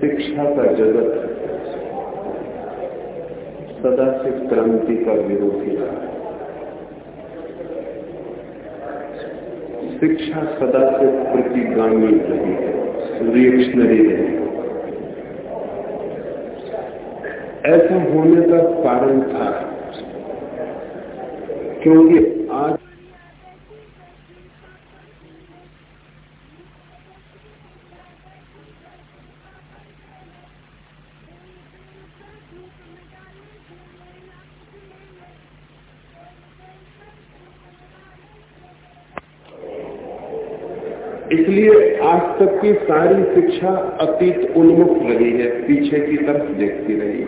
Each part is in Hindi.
शिक्षा का जगत सदा से क्रांति का विरोधी रहा है। शिक्षा सदा से प्रतिगामी रही है रिएक्शनरी रही ऐसा होने का कारण था, क्योंकि आज इसलिए आज तक की सारी शिक्षा अतीत उन्मुख रही है, पीछे की तरफ़ देखती रही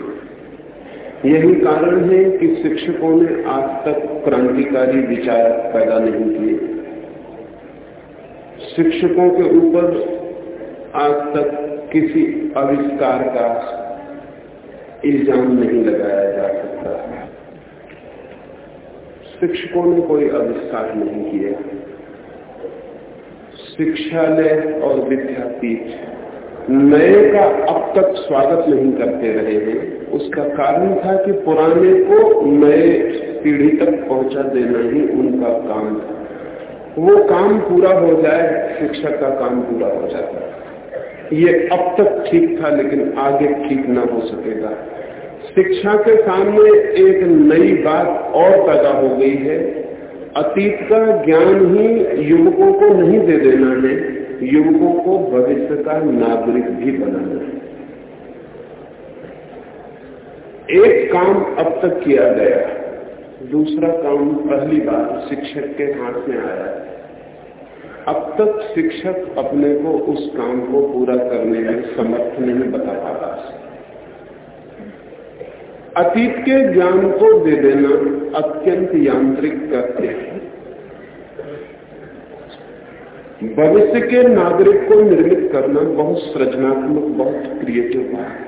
यही कारण है कि शिक्षकों ने आज तक क्रांतिकारी विचार पैदा नहीं किए। शिक्षकों के ऊपर आज तक किसी आविष्कार का इल्ज़ाम नहीं लगाया जा सकता। शिक्षकों ने कोई आविष्कार नहीं किया। शिक्षालय और विद्यापीठ नए का अब तक स्वागत नहीं करते रहे हैं। उसका कारण था कि पुराने को नए पीढ़ी तक पहुँचा देना ही उनका काम था। वो काम पूरा हो जाए शिक्षक का काम पूरा हो जाता ये अब तक ठीक था, लेकिन आगे ठीक ना हो सकेगा। शिक्षा के सामने एक नई बात और पैदा हो गई है। अतीत का ज्ञान ही युवकों को नहीं दे देना है, युवकों को भविष्य का नागरिक भी बनाना है। एक काम अब तक किया गया, दूसरा काम पहली बार शिक्षक के हाथ में आया। अब तक शिक्षक अपने को उस काम को पूरा करने में समर्थ नहीं बता पा रहा अतीत के ज्ञान को दे देना अत्यंत यांत्रिक करते हैं। भविष्य के नागरिक को निर्मित करना बहुत सृजनात्मक, बहुत क्रिएटिव है।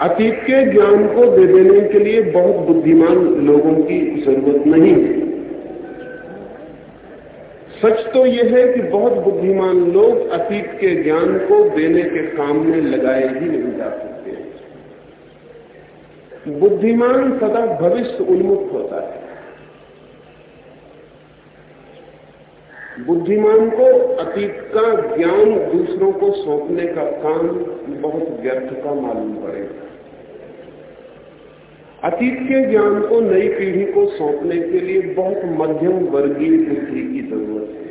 अतीत के ज्ञान को दे देने के लिए बहुत बुद्धिमान लोगों की ज़रूरत नहीं है। सच तो यह है कि बहुत बुद्धिमान लोग अतीत के ज्ञान को देने के काम में लगाए ही नहीं जा सकते। बुद्धिमान सदा भविष्य उन्मुख होता है। बुद्धिमान को, अतीत का ज्ञान दूसरों को सौंपने का काम बहुत व्यर्थ का मालूम पड़ेगा। अतीत के ज्ञान को, नई पीढ़ी को सौंपने के लिए बहुत मध्यम वर्गीय बुद्धि की ज़रूरत है।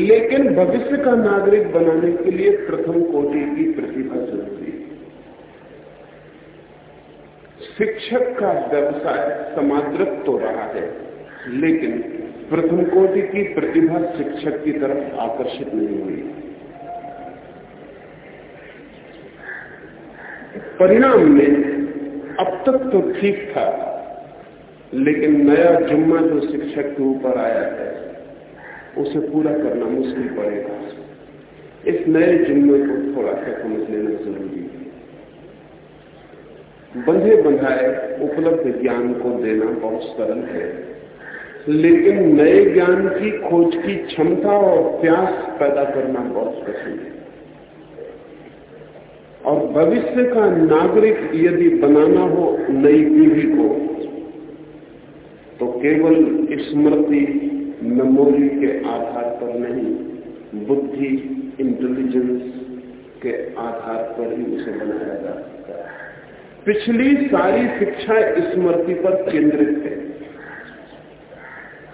लेकिन भविष्य का नागरिक बनाने के लिए प्रथम कोटि की प्रतिभा ज़रूरी है। शिक्षक का व्यवसाय समाद्रत तो रहा है, लेकिन प्रथम कोटि की प्रतिभा शिक्षक की तरफ़ आकर्षित नहीं हुई। परिणाम में अब तक तो ठीक था, लेकिन नया जुम्मा जो शिक्षक के ऊपर आया है, उसे पूरा करना मुश्किल पड़ेगा। इस नए जुम्मे को थोड़ा सा समझ लेना ज़रूरी है। बंधे बंधाए उपलब्ध ज्ञान को देना बहुत सरल है। लेकिन नए ज्ञान की खोज की क्षमता और प्यास पैदा करना बहुत कठिन है। और भविष्य का नागरिक यदि बनाना हो नई पीढ़ी को तो केवल स्मृति मेमोरी के आधार पर नहीं, बुद्धि इंटेलिजेंस के आधार पर ही उसे बनाया जा सकता है। पिछली सारी शिक्षा स्मृति पर केंद्रित है।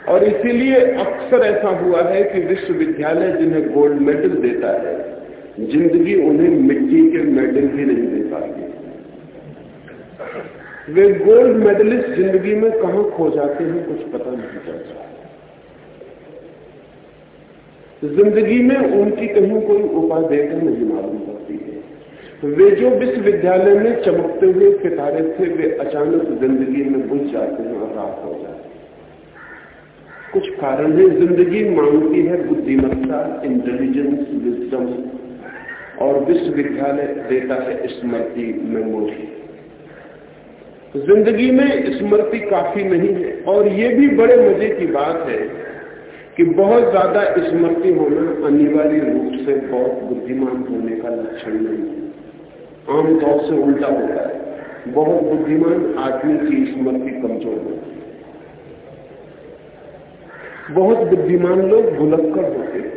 और इसीलिए अक्सर ऐसा हुआ है कि विश्वविद्यालय जिन्हें गोल्ड मेडल देता है, ज़िंदगी उन्हें मिट्टी के मेडल भी नहीं दे पाती। वे गोल्ड मेडलिस्ट ज़िंदगी में कहा खो जाते हैं कुछ पता नहीं चलता। ज़िंदगी में उनकी कहीं कोई उपाधि नहीं मालूम पड़ती है। वे जो विश्वविद्यालय में चमकते हुए सितारे थे, वे अचानक ज़िंदगी में बुझ जाते हैं और रात हैं। कुछ कारण है। ज़िंदगी मांगती है बुद्धिमत्ता इंटेलिजेंस विजडम और विश्वविद्यालय देता है स्मृति मेमोरी ज़िंदगी में स्मृति काफ़ी नहीं है और ये भी बड़े मज़े की बात है कि बहुत ज़्यादा स्मृति होना अनिवार्य रूप से बहुत बुद्धिमान होने का लक्षण नहीं है। आमतौर से उल्टा होता है। बहुत बुद्धिमान आदमी की स्मृति कमज़ोर होती है। बहुत बुद्धिमान लोग भुलक्कर होते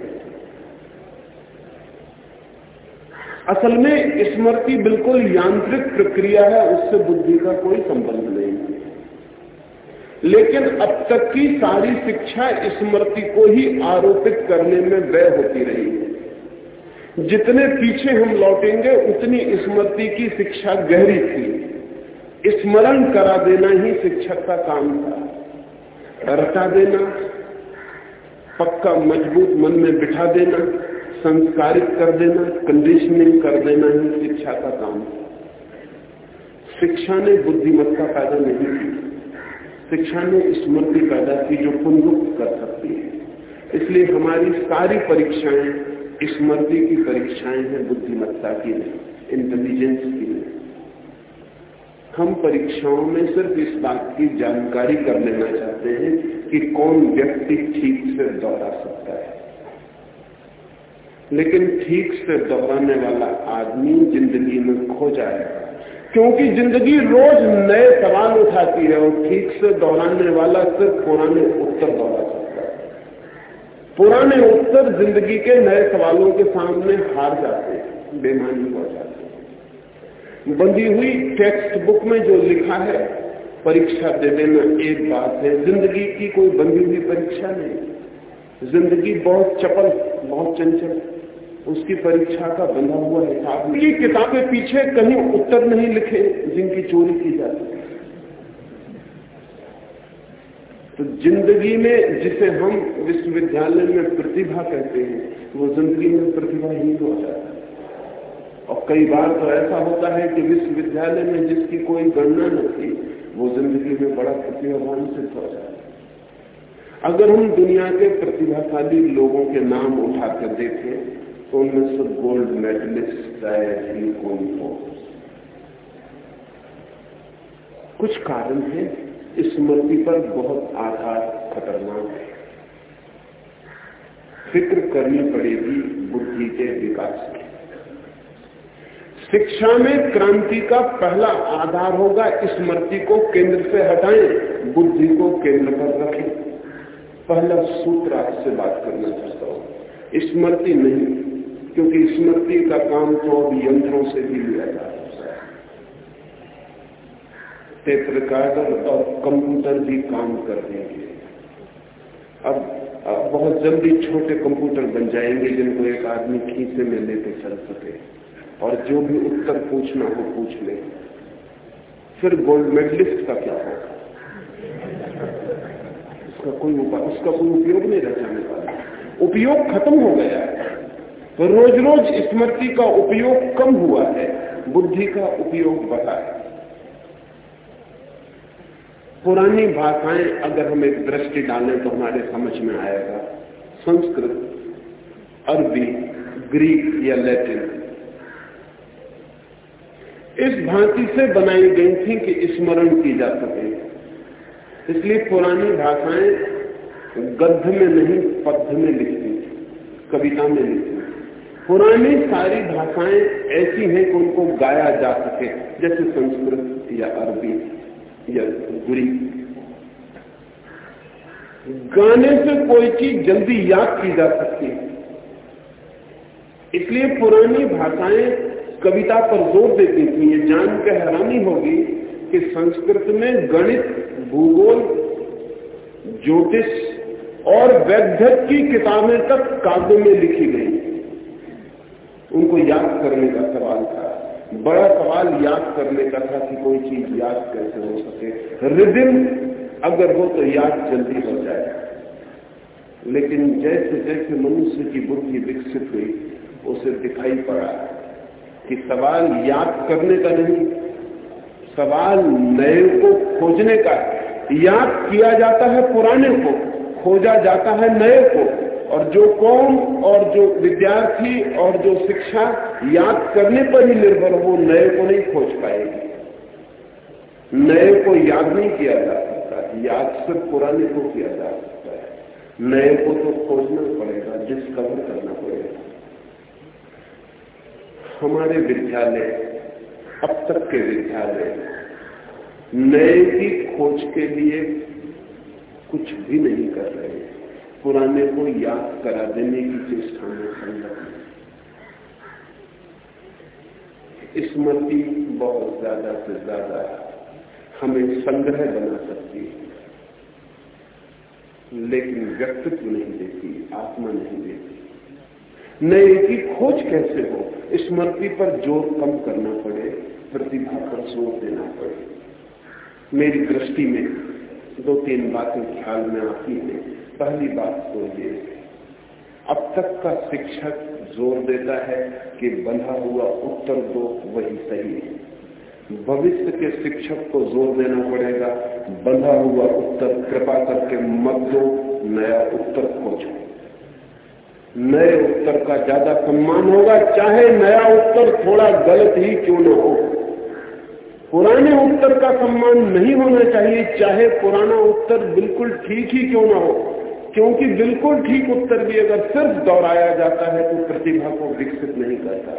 असल में स्मृति बिल्कुल यांत्रिक प्रक्रिया है, उससे बुद्धि का कोई संबंध नहीं। लेकिन अब तक की सारी शिक्षा स्मृति को ही आरोपित करने में व्यय होती रही है। जितने पीछे हम लौटेंगे, उतनी स्मृति की शिक्षा गहरी थी। स्मरण करा देना ही शिक्षक का काम था। रटा देना पक्का मज़बूत मन में बिठा देना, संस्कारित कर देना कंडीशनिंग कर देना ही शिक्षा का काम। शिक्षा ने बुद्धिमत्ता पैदा नहीं की। शिक्षा ने स्मृति पैदा की जो पुनरुक्त कर सकती है। इसलिए हमारी सारी परीक्षाएँ स्मृति की परीक्षाएँ हैं, बुद्धिमत्ता की नहीं इंटेलिजेंस की नहीं। हम परीक्षाओं में सिर्फ़ इस बात की जानकारी कर लेना चाहते हैं कि कौन व्यक्ति ठीक से दोहरा सकता है। लेकिन ठीक से दोहराने वाला आदमी ज़िंदगी में खो जाएगा। क्योंकि ज़िंदगी रोज नए सवाल उठाती है और ठीक से दोहराने वाला सिर्फ़ पुराने उत्तर दोहरा सकता है। पुराने उत्तर ज़िंदगी के नए सवालों के सामने हार जाते हैं, बेमानी हो जाते बंधी हुई टेक्स्ट बुक में जो लिखा है परीक्षा दे देना एक बात है, ज़िंदगी की कोई बंधी हुई परीक्षा नहीं। ज़िंदगी बहुत चपल, बहुत चंचल, उसकी परीक्षा का बंधा हुआ हिसाब ये किताबें पीछे कहीं उत्तर नहीं लिखे, जिनकी चोरी की जाती तो ज़िंदगी में जिसे हम विश्वविद्यालय में प्रतिभा कहते हैं, वो ज़िंदगी में प्रतिभा ही हो जाता है। और कई बार तो ऐसा होता है कि विश्वविद्यालय में जिसकी कोई गणना न थी वो ज़िंदगी में बड़ा प्रतिभावान सिद्ध हो जाए। अगर हम दुनिया के प्रतिभाशाली लोगों के नाम उठाकर देखें तो उनमें से गोल्ड मेडलिस्ट शायद ही कौन हो। कुछ कारण है। स्मृति पर बहुत आधार खतरनाक है। फ़िक्र करनी पड़ेगी बुद्धि के विकास की। शिक्षा में क्रांति का पहला आधार होगा स्मृति को केंद्र से हटाएँ बुद्धि को केंद्र पर रखें। पहला सूत्र आपसे बात करना चाहता हूँ। स्मृति नहीं क्योंकि स्मृति का काम तो अब यंत्रों से भी लिया जा टेप और कंप्यूटर भी काम कर देंगे। अब, अब बहुत जल्दी छोटे कंप्यूटर बन जाएँगे जिनको एक आदमी खींचे में लेते चल सके। और जो भी उत्तर पूछना हो पूछ ले। फिर गोल्ड मेडलिस्ट का क्या होगा? उसका कोई उपाय उसका कोई उपयोग नहीं रह जाने वाला। उपयोग खत्म हो गया है। तो रोज रोज स्मृति का उपयोग कम हुआ है। बुद्धि का उपयोग बढ़ा है। पुरानी भाषाएँ अगर हम एक दृष्टि डालें तो हमारे समझ में आएगा। संस्कृत, अरबी, ग्रीक या लैटिन। इस भांति से बनाई गई थी कि स्मरण की जा सके। इसलिए पुरानी भाषाएँ गद्ध में नहीं पद्ध में लिखती कविता में लिखती पुरानी सारी भाषाएँ ऐसी हैं कि उनको गाया जा सके, जैसे संस्कृत या अरबी या गुरी। गाने से कोई चीज़ जल्दी याद की जा सकती है। इसलिए पुरानी भाषाएँ कविता पर ज़ोर देती थी ये जान के हैरानी होगी कि संस्कृत में गणित, भूगोल, ज्योतिष और वैद्यक की किताबें तक काव्य में लिखी गई। उनको याद करने का सवाल था। बड़ा सवाल याद करने का था कि कोई चीज़ याद कैसे हो सके। रिदिम अगर हो तो याद जल्दी हो जाए। लेकिन जैसे जैसे मनुष्य की बुद्धि विकसित हुई, उसे दिखाई पड़ा। कि सवाल याद करने का नहीं, सवाल नए को खोजने का याद किया जाता है पुराने को, खोजा जाता है नए को। और जो कौम और जो विद्यार्थी और जो शिक्षा याद करने पर ही निर्भर हो, नए को नहीं खोज पाएगी। नए को याद नहीं किया जा सकता, याद सिर्फ़ पुराने को किया जा सकता है। नए को तो खोजना पड़ेगा डिस्कवर करना पड़ेगा। हमारे विद्यालय, अब तक के विद्यालय, नए की खोज के लिए कुछ भी नहीं कर रहे पुराने को याद करा देने की चेष्टा में संलग्न स्मृति बहुत ज़्यादा से ज़्यादा हमें संग्रह बना सकती है। लेकिन व्यक्तित्व नहीं देती, आत्मा नहीं देती। नए की खोज कैसे हो स्मृति पर ज़ोर कम करना पड़े, प्रतिभा पर ज़ोर देना पड़े। मेरी दृष्टि में दो तीन बातें ख्याल में आती हैं। पहली बात तो ये, अब तक का शिक्षक ज़ोर देता है कि बंधा हुआ उत्तर दो वही सही है। भविष्य के शिक्षक को ज़ोर देना पड़ेगा, बंधा हुआ उत्तर, कृपा करके मत दो, नया उत्तर खोजो। नए उत्तर का ज़्यादा सम्मान होगा, चाहे नया उत्तर थोड़ा गलत ही क्यों न हो। पुराने उत्तर का सम्मान नहीं होना चाहिए, चाहे पुराना उत्तर बिल्कुल ठीक ही क्यों ना हो। क्योंकि बिल्कुल ठीक उत्तर भी अगर सिर्फ़ दोहराया जाता है तो प्रतिभा को विकसित नहीं करता।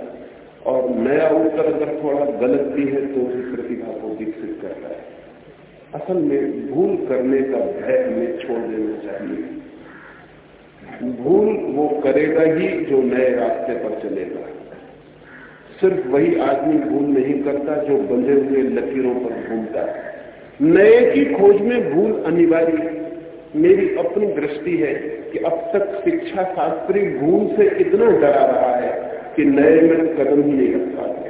और नया उत्तर अगर थोड़ा गलत भी है तो भी प्रतिभा को विकसित करता है। असल में भूल करने का भय हमें छोड़ देना चाहिए। भूल वो करेगा ही जो नए रास्ते पर चलेगा। सिर्फ़ वही आदमी भूल नहीं करता जो बंधे हुए लकीरों पर घूमता है। नए की खोज में भूल अनिवार्य मेरी अपनी दृष्टि है कि अब तक शिक्षा शास्त्री भूल से इतना डरा रहा है कि नए में कदम ही नहीं रख पाते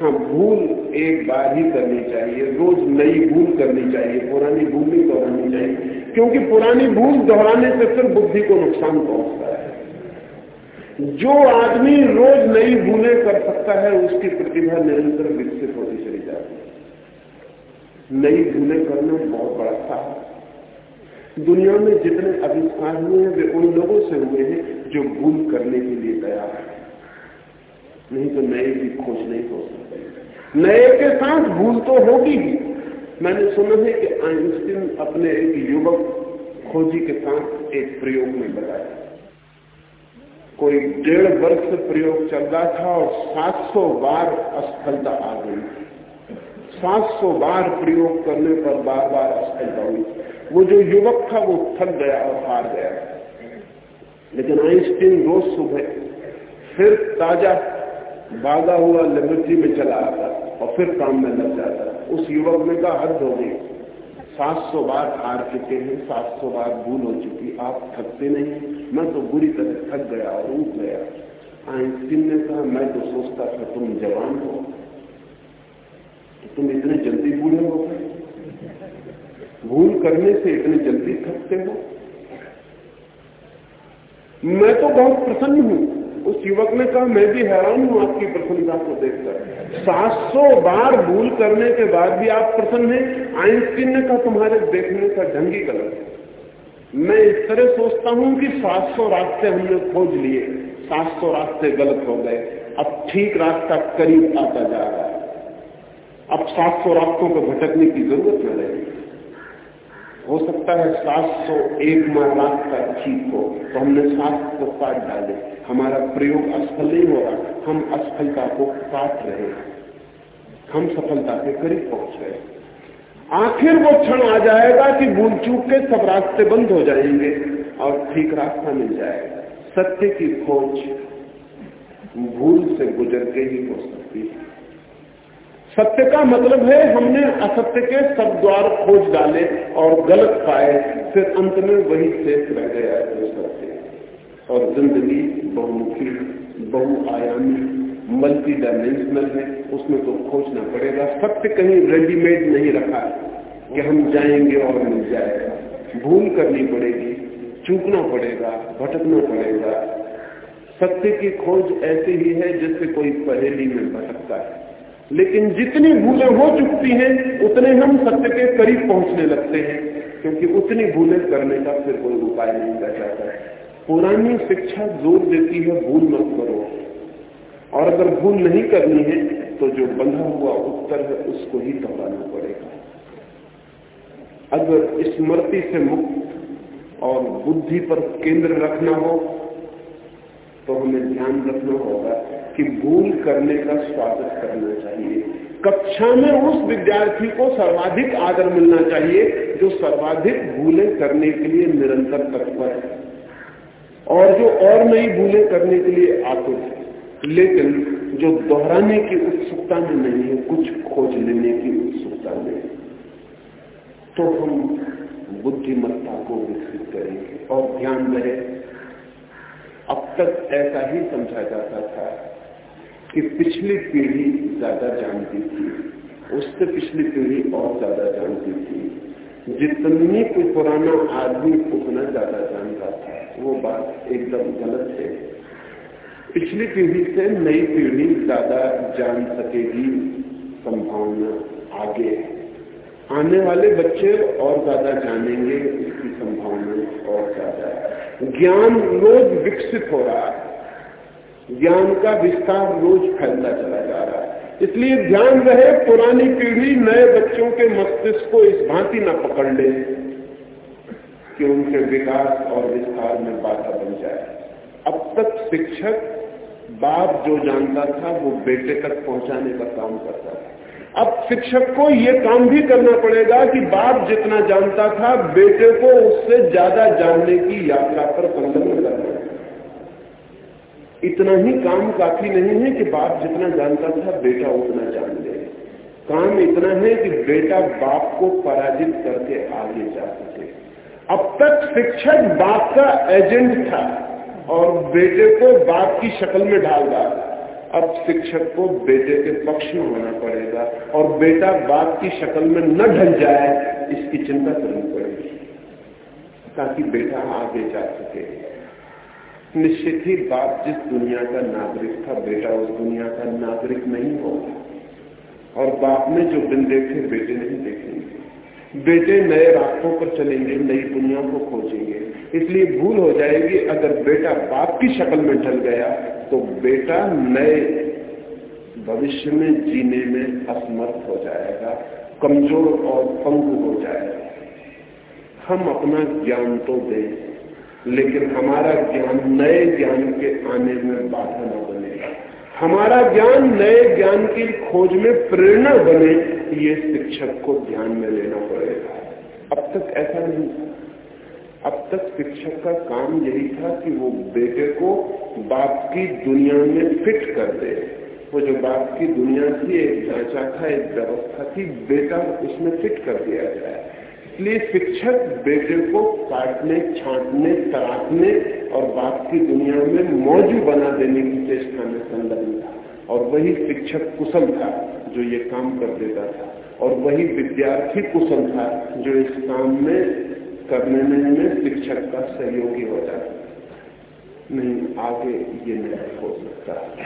हाँ। भूल एक बार ही करनी चाहिए। रोज नई भूल करनी चाहिए। पुरानी भूल नहीं दोहरानी चाहिए। क्योंकि पुरानी भूल दोहराने से फिर बुद्धि को नुकसान पहुँचता है। जो आदमी रोज नई भूलें कर सकता है, उसकी प्रतिभा निरंतर विकसित होती चली जाती है। नई भूलें करना बहुत बड़ा था दुनिया में जितने आविष्कार हुए हैं, वे उन लोगों से हुए हैं जो भूल करने के लिए तैयार है। नहीं तो नए की खोज नहीं हो सकती। नए के साथ भूल तो होगी ही। मैंने सुना है कि आइंस्टीन अपने एक युवक खोजी के साथ एक प्रयोग में बताया कोई डेढ़ वर्ष प्रयोग चल रहा था और 700 बार असफलता आ गई। 700 बार प्रयोग करने पर बार बार असफलता हुई। वो जो युवक था, वो थक गया और हार गया। लेकिन आइंस्टीन रोज सुबह फिर ताज़ा भागा हुआ, लिबर्टी में चला आता। और फिर काम में लग जाता है। उस युवक ने कहा हद हो गई? सात सौ बार हार चुके हैं, सात सौ बार भूल हो चुकी। आप थकते नहीं। मैं तो बुरी तरह थक गया और उठ गया। आइंस्टीन ने कहा, मैं तो सोचता था, तुम जवान हो। तो तुम इतने जल्दी बूढ़े हो भूल करने से इतनी जल्दी थकते हो। मैं तो बहुत प्रसन्न हूँ। उस युवक ने कहा, मैं भी हैरान हूँ आपकी प्रसन्नता को देखकर। 700 बार भूल करने के बाद भी आप प्रसन्न हैं। आइंस्टीन ने कहा, तुम्हारे देखने का ढंग ही गलत है। मैं इस तरह सोचता हूँ कि 700 रास्ते हमने खोज लिए। 700 रास्ते गलत हो गए। अब ठीक रास्ता करीब आता जा रहा है। अब 700 रास्तों को भटकने की ज़रूरत न रहेगी हो सकता है सात सौ एक माह रास्ता ठीक हो तो हमने सात सौ काट डाले। हमारा प्रयोग असफल नहीं हो रहा, हम असफलता को काट रहे हम सफलता के करीब पहुँच रहे आखिर वो क्षण आ जाएगा कि भूल चूक के सब रास्ते बंद हो जाएँगे और ठीक रास्ता मिल जाएगा। सत्य की खोज भूल से गुजर के ही हो सकती है। सत्य का मतलब है हमने असत्य के सब द्वार खोज डाले और गलत पाए, फिर अंत में वही शेष रह गया है जो सत्य और ज़िंदगी बहुमुखी, बहुआयामी मल्टी डायमेंशनल है, उसमें तो खोजना पड़ेगा। सत्य कहीं रेडीमेड नहीं रखा कि हम जाएँगे और मिल जाएगा। भूल करनी पड़ेगी, चूकना पड़ेगा, भटकना पड़ेगा। सत्य की खोज ऐसी ही है जिससे कोई पहेली में भटकता है। लेकिन जितनी भूलें हो चुकती हैं, उतने हम सत्य के करीब पहुँचने लगते हैं, क्योंकि उतनी भूलें करने का फिर कोई उपाय नहीं कर जाता है। पुरानी शिक्षा ज़ोर देती है, भूल मत करो। और अगर भूल नहीं करनी है तो जो बंधा हुआ उत्तर है, उसको ही दोहराना पड़ेगा। अगर स्मृति से मुक्त और बुद्धि पर केंद्र रखना हो तो हमें ध्यान रखना होगा कि भूल करने का स्वागत करना चाहिए। कक्षा में उस विद्यार्थी को सर्वाधिक आदर मिलना चाहिए, जो सर्वाधिक भूलें करने के लिए निरंतर तत्पर है। और जो और नई भूलें करने के लिए आतुर है। लेकिन जो दोहराने की उत्सुकता में नहीं है, कुछ खोज लेने की उत्सुकता में तो हम बुद्धिमत्ता को विकसित करेंगे और ध्यान रहे। अब तक ऐसा ही समझा जाता था कि पिछली पीढ़ी ज़्यादा जानती थी, उससे पिछली पीढ़ी और ज़्यादा जानती थी। जितनी कोई पुराना आदमी उतना ज़्यादा जानता था, वो बात एकदम गलत है। पिछली पीढ़ी से नई पीढ़ी ज़्यादा जान सकेगी, संभावना आगे आने वाले बच्चे और ज़्यादा जानेंगे, इसकी संभावना और ज़्यादा है। ज्ञान रोज विकसित हो रहा है। ज्ञान का विस्तार रोज फैलता चला जा रहा है। इसलिए ध्यान रहे, पुरानी पीढ़ी नए बच्चों के मस्तिष्क को इस भांति न पकड़ ले कि उनके विकास और विस्तार में बाधा बन जाए। अब तक शिक्षक बाप जो जानता था, वो बेटे तक पहुँचाने का काम करता था। अब शिक्षक को ये काम भी करना पड़ेगा कि बाप जितना जानता था, बेटे को उससे ज़्यादा जानने की यात्रा पर संलग्न करना। इतना ही काम काफ़ी नहीं है कि बाप जितना जानता था, बेटा उतना जान ले। काम इतना है कि बेटा बाप को पराजित करके आगे जा सके। अब तक शिक्षक बाप का एजेंट था और बेटे को बाप की शक्ल में डाल। रहा अब शिक्षक को बेटे के पक्ष में होना पड़ेगा और बेटा बाप की शक्ल में न ढल जाए, इसकी चिंता करनी पड़ेगी, ताकि बेटा आगे जा सके। निश्चित ही बाप जिस दुनिया का नागरिक था, बेटा उस दुनिया का नागरिक नहीं होगा। और बाप ने जो दिन देखे, बेटे नहीं देखेंगे। बेटे नए रास्तों पर चलेंगे, नई दुनिया को खोजेंगे। इसलिए भूल हो जाएगी, अगर बेटा बाप की शक्ल में ढल गया तो बेटा नए भविष्य में जीने में असमर्थ हो जाएगा, कमज़ोर और पंगु हो जाएगा। हम अपना ज्ञान तो दें, लेकिन हमारा ज्ञान नए ज्ञान के आने में बाधा न बनेगा हमारा ज्ञान नए ज्ञान की खोज में प्रेरणा बने, ये शिक्षक को ध्यान में लेना पड़ेगा। अब तक ऐसा नहीं अब तक शिक्षक का काम यही था कि वो बेटे को बाप की दुनिया में फिट कर दे। वो जो बाप की दुनिया थी, एक ढांचा था, एक व्यवस्था थी, बेटा उसमें फिट कर दिया जाए। इसलिए शिक्षक बेटे को काटने, छांटने तराटने और बाप की दुनिया में मौजू बना देने की चेष्टा में संलग्न था। और वही शिक्षक कुशल था जो ये काम कर देता था। और वही विद्यार्थी कुशल था जो इस काम में करने में शिक्षक का सहयोगी हो जाता नहीं, आगे ये नहीं हो सकता।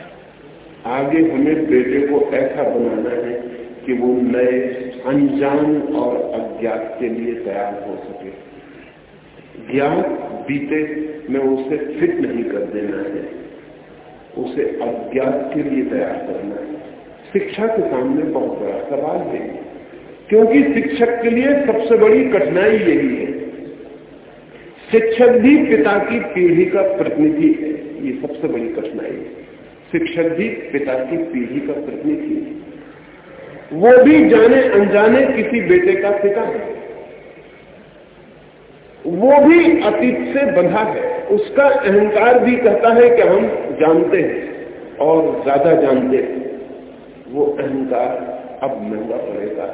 आगे हमें बेटे को ऐसा बनाना है कि वो नए, अनजान और अज्ञात के लिए तैयार हो सके। ज्ञात बीते, में उसे फिट नहीं कर देना है। उसे अज्ञात के लिए तैयार करना है। शिक्षा के सामने बहुत बड़ा सवाल है। क्योंकि शिक्षक के लिए सबसे बड़ी कठिनाई यही है। शिक्षक भी पिता की पीढ़ी का प्रतिनिधि है। ये सबसे बड़ी कठिनाई है। शिक्षक भी पिता की पीढ़ी का प्रतिनिधि है। वो भी जाने अनजाने किसी बेटे का पिता है। वो भी अतीत से बंधा है। उसका अहंकार भी कहता है कि हम जानते हैं और ज़्यादा जानते हैं। वो अहंकार अब महँगा पड़ेगा।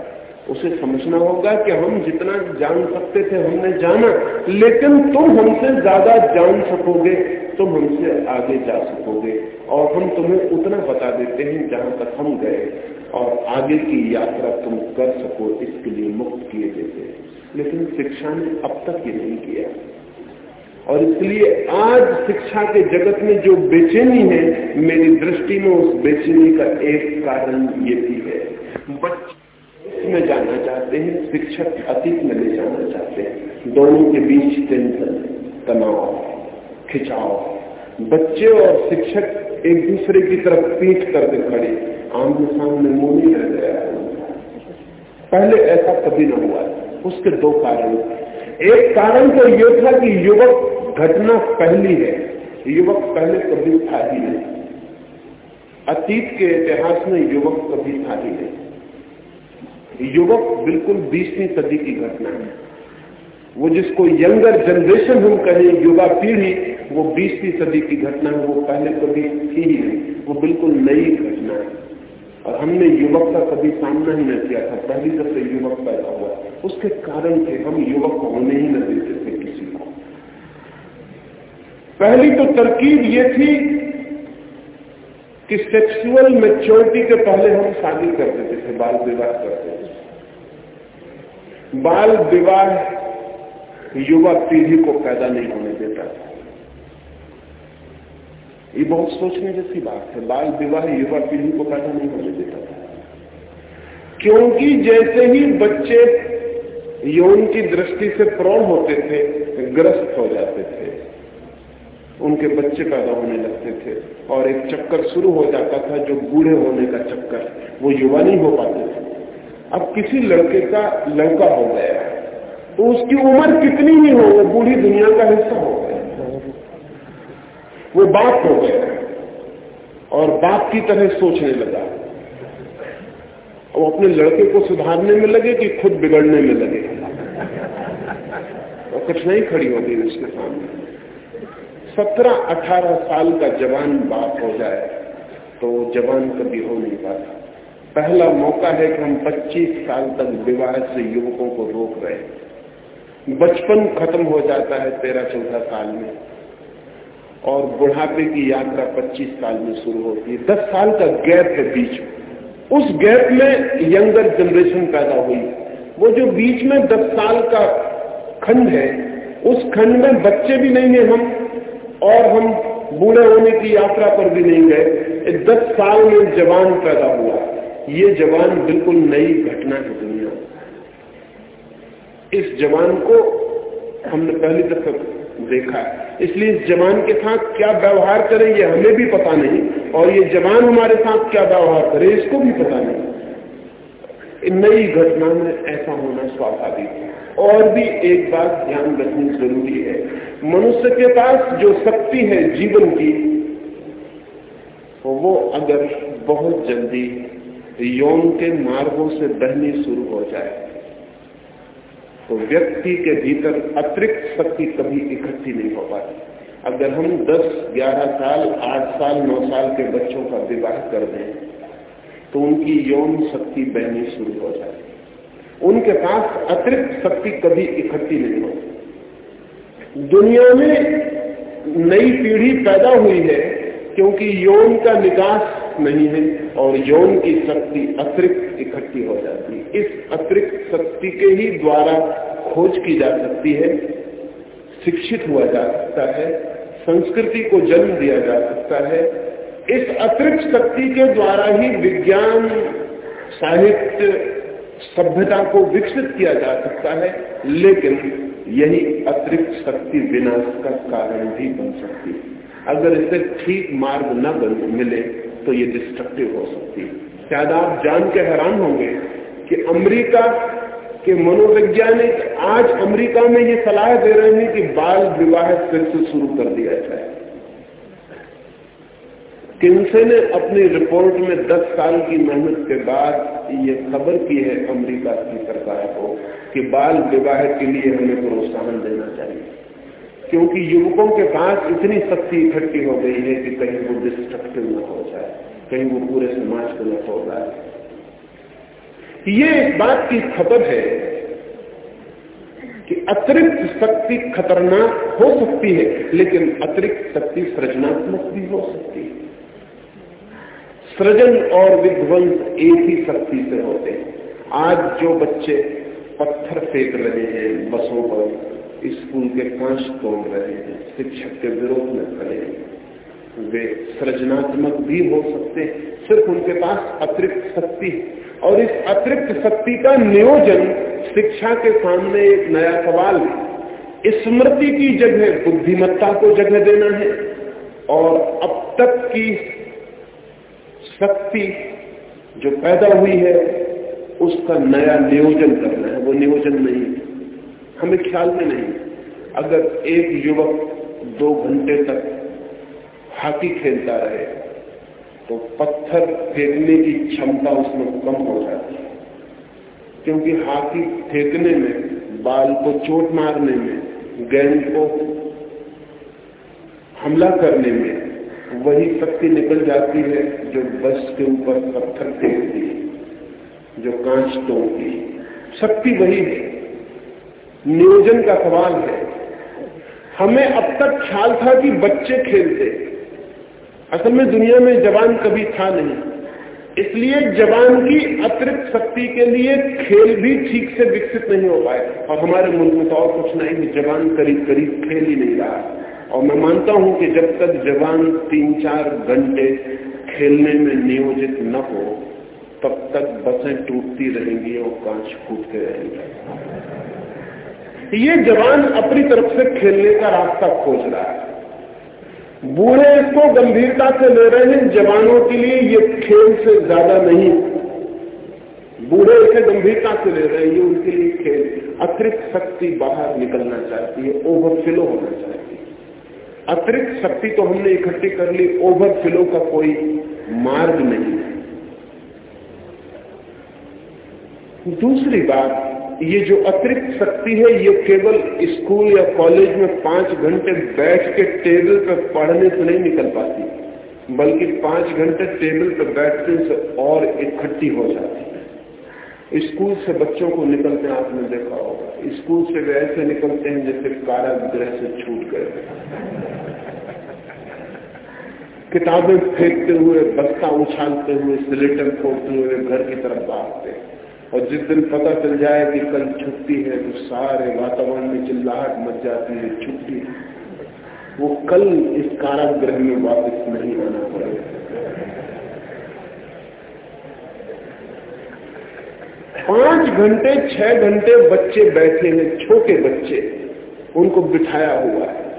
उसे समझना होगा कि हम जितना जान सकते थे हमने जाना, लेकिन तुम हमसे ज़्यादा जान सकोगे, तुम हमसे आगे जा सकोगे, और हम तुम्हें उतना बता देते हैं जहाँ तक हम गए, और आगे की यात्रा तुम कर सको, इसके लिए मुक्त किए देते लेकिन शिक्षा ने अब तक ये नहीं किया। और इसलिए आज शिक्षा के जगत में जो बेचैनी है, मेरी दृष्टि में उस बेचैनी का एक कारण ये भी है। बच्चे में जाना चाहते हैं, शिक्षक अतीत में ले जाना चाहते हैं। दोनों के बीच टेंशन, तनाव, खिंचाव। बच्चे और शिक्षक एक दूसरे की तरफ़ पीठ करके खड़े। आमने सामने मुँह नहीं रह गया। पहले ऐसा कभी ना हुआ। उसके दो कारण। एक कारण तो ये था कि युवक घटना पहली है। युवक पहले कभी था ही नहीं। अतीत के इतिहास में युवक कभी था ही नहीं। युवक बिल्कुल बीसवीं सदी की घटना है। वो जिसको यंगर जनरेशन हम कहें, युवा पीढ़ी, वो बीसवीं सदी की घटना है, वो पहले कभी थी ही नहीं। वो बिल्कुल नई घटना है। और हमने युवक का कभी सामना ही न किया था। पहली दफे युवक पैदा हुआ, उसके कारण थे हम युवक होने ही न देते थे किसी को। पहली तो तरकीब ये थी कि सेक्सुअल मेच्योरिटी के पहले हम शादी कर देते थे बाल विवाह करते थे। बाल विवाह युवा पीढ़ी को पैदा नहीं होने देता। ये बहुत सोचने जैसी बात है। बाल विवाह युवा पीढ़ी को पैदा नहीं होने देता। था क्योंकि जैसे ही बच्चे यौन की दृष्टि से प्रौढ़ होते थे, ग्रस्त हो जाते थे। उनके बच्चे पैदा होने लगते थे। और एक चक्कर शुरू हो जाता था जो बूढ़े होने का चक्कर। वो युवा नहीं हो पाते थे। अब किसी लड़के का लड़का हो गया। तो उसकी उम्र कितनी ही हो, वो बूढ़ी दुनिया का हिस्सा हो गया। वो बाप हो गया। और बाप की तरह सोचने लगा। वो अपने लड़के को सुधारने में लगे कि खुद बिगड़ने में लगे? और कुछ नहीं खड़ी होगी उसके सामने। सत्रह अठारह साल का जवान बाप हो जाए तो जवान कभी हो नहीं पाता। पहला मौका है कि हम 25 साल तक विवाह से युवकों को रोक रहे बचपन खत्म हो जाता है तेरह चौदह साल में, और बुढ़ापे की यात्रा 25 साल में शुरू होती है। 10 साल का गैप है बीच उस गैप में यंगर जनरेशन पैदा हुई। वो जो बीच में 10 साल का खंड है, उस खंड में बच्चे भी नहीं है हम। और हम बूढ़े होने की यात्रा पर भी नहीं गए। दस साल में जवान पैदा हुआ। ये जवान बिल्कुल नई घटना है दुनिया। इस जवान को हमने पहली दफ़ा देखा इसलिए इस जवान के साथ क्या व्यवहार करें, ये हमें भी पता नहीं। और ये जवान हमारे साथ क्या व्यवहार करे, इसको भी पता नहीं। नई घटना में ऐसा होना स्वाभाविक है। और भी एक बात ध्यान रखनी ज़रूरी है। मनुष्य के पास जो शक्ति है जीवन की वो अगर बहुत जल्दी यौन के मार्गों से बहनी शुरू हो जाए तो व्यक्ति के भीतर अतिरिक्त शक्ति कभी इकट्ठी नहीं हो पाती। अगर हम 10, 11 साल 8 साल 9 साल के बच्चों का विवाह कर दें तो उनकी यौन शक्ति बहनी शुरू हो जाए। उनके पास अतिरिक्त शक्ति कभी इकट्ठी नहीं होती। दुनिया में नई पीढ़ी पैदा हुई है, क्योंकि यौन का निकास नहीं है और यौन की शक्ति अतिरिक्त इकट्ठी हो जाती है। इस अतिरिक्त शक्ति के ही द्वारा खोज की जा सकती है, शिक्षित हुआ जा सकता है, संस्कृति को जन्म दिया जा सकता है। इस अतिरिक्त शक्ति के द्वारा ही विज्ञान, साहित्य, सभ्यता को विकसित किया जा सकता है, लेकिन यही अतिरिक्त शक्ति विनाश का कारण भी बन सकती है। अगर इसे ठीक मार्ग न बन, मिले तो ये डिस्ट्रक्टिव हो सकती है। शायद आप जान के हैरान होंगे कि अमेरिका के मनोवैज्ञानिक आज अमेरिका में ये सलाह दे रहे हैं कि बाल विवाह फिर से शुरू कर दिया जाए। किन्से ने अपनी रिपोर्ट में 10 साल की मेहनत के बाद ये खबर की है अमेरिका की सरकार को कि बाल विवाह के लिए हमें प्रोत्साहन देना चाहिए। क्योंकि युवकों के पास इतनी शक्ति इकट्ठी हो गई है कि कहीं वो डिस्ट्रक्टिव न हो जाए, कहीं वो पूरे समाज को न हो जाए। ये इस बात की खबर है कि अतिरिक्त शक्ति खतरनाक हो सकती है, लेकिन अतिरिक्त शक्ति सृजनात्मक भी हो सकती है। सृजन और विध्वंस एक ही शक्ति से होते हैं। आज जो बच्चे पत्थर फेंक रहे हैं बसों पर। स्कूल के कांच तोड़ रहे हैं, शिक्षक के विरोध में खड़े हैं। वे सृजनात्मक भी हो सकते हैं, सिर्फ़ उनके पास अतिरिक्त शक्ति और इस अतिरिक्त शक्ति का नियोजन शिक्षा के सामने एक नया सवाल है। स्मृति की जगह, बुद्धिमत्ता को जगह देना है। और अब तक की शक्ति जो पैदा हुई है उसका नया नियोजन करना है। वो नियोजन नहीं हमें ख्याल में नहीं। अगर एक युवक दो घंटे तक हॉकी खेलता रहे तो पत्थर फेंकने की क्षमता उसमें कम हो जाती है। क्योंकि हॉकी फेंकने में, बाल को चोट मारने में, गेंद को हमला करने में, वही शक्ति निकल जाती है जो बस के ऊपर पत्थर फेंकती है। जो कांच तोड़ती शक्ति वही है। नियोजन का सवाल है। हमें अब तक ख्याल था कि बच्चे खेलते। असल में दुनिया में जवान कभी था नहीं। इसलिए जवान की अतिरिक्त शक्ति के लिए खेल भी ठीक से विकसित नहीं हो पाए और हमारे मुल्क में तो और कुछ नहीं, कि जवान करीब करीब खेल ही नहीं रहा। और मैं मानता हूँ कि जब तक जवान तीन चार घंटे खेलने में नियोजित न हो तब तक बसें टूटती रहेंगी और कांच फूटते रहेंगे। ये जवान अपनी तरफ़ से खेलने का रास्ता खोज रहा है। बूढ़े इसको गंभीरता से ले रहे हैं, जवानों के लिए ये खेल से ज़्यादा नहीं। बूढ़े इसे गंभीरता से ले रहे हैं, ये उनके लिए खेल। अतिरिक्त शक्ति बाहर निकलना चाहती है ओवरफ्लो होना चाहती है। अतिरिक्त शक्ति तो हमने इकट्ठी कर ली ओवरफ्लो का कोई मार्ग नहीं है। दूसरी बात, ये जो अतिरिक्त शक्ति है, ये केवल स्कूल या कॉलेज में पाँच घंटे बैठ के टेबल पर पढ़ने से नहीं निकल पाती, बल्कि पाँच घंटे टेबल पर बैठने से और इकट्ठी हो जाती है। स्कूल से बच्चों को निकलते आपने देखा होगा। स्कूल से वे ऐसे निकलते हैं जैसे कारागृह से छूट गए। किताबें फेंकते हुए, बस्ता उछालते हुए, सिलेटर फोड़ते हुए, घर की तरफ़ भागते और जिस दिन पता चल जाए कि कल छुट्टी है तो सारे वातावरण में चिल्लाहट मच जाती है, छुट्टी। वो कल इस कारागृह में वापस नहीं आना पड़ेगा। पाँच घंटे, छह घंटे बच्चे बैठे हैं, छोटे बच्चे, उनको बिठाया हुआ है।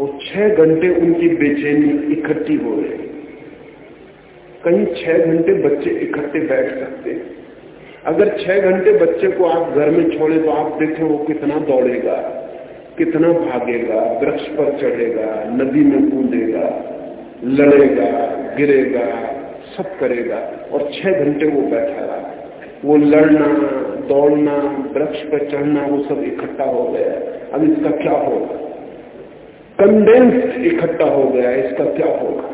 और छह घंटे उनकी बेचैनी इकट्ठी हो रही कहीं छह घंटे बच्चे इकट्ठे बैठ सकते हैं। अगर छह घंटे बच्चे को आप घर में छोड़े तो आप देखें वो कितना दौड़ेगा, कितना भागेगा, वृक्ष पर चढ़ेगा, नदी में कूदेगा, लड़ेगा, गिरेगा, सब करेगा और छह घंटे वो बैठा रहा। वो लड़ना, दौड़ना, वृक्ष पर चढ़ना, वो सब इकट्ठा हो गया। अब इसका क्या होगा? कंडेंस इकट्ठा हो गया, इसका क्या होगा?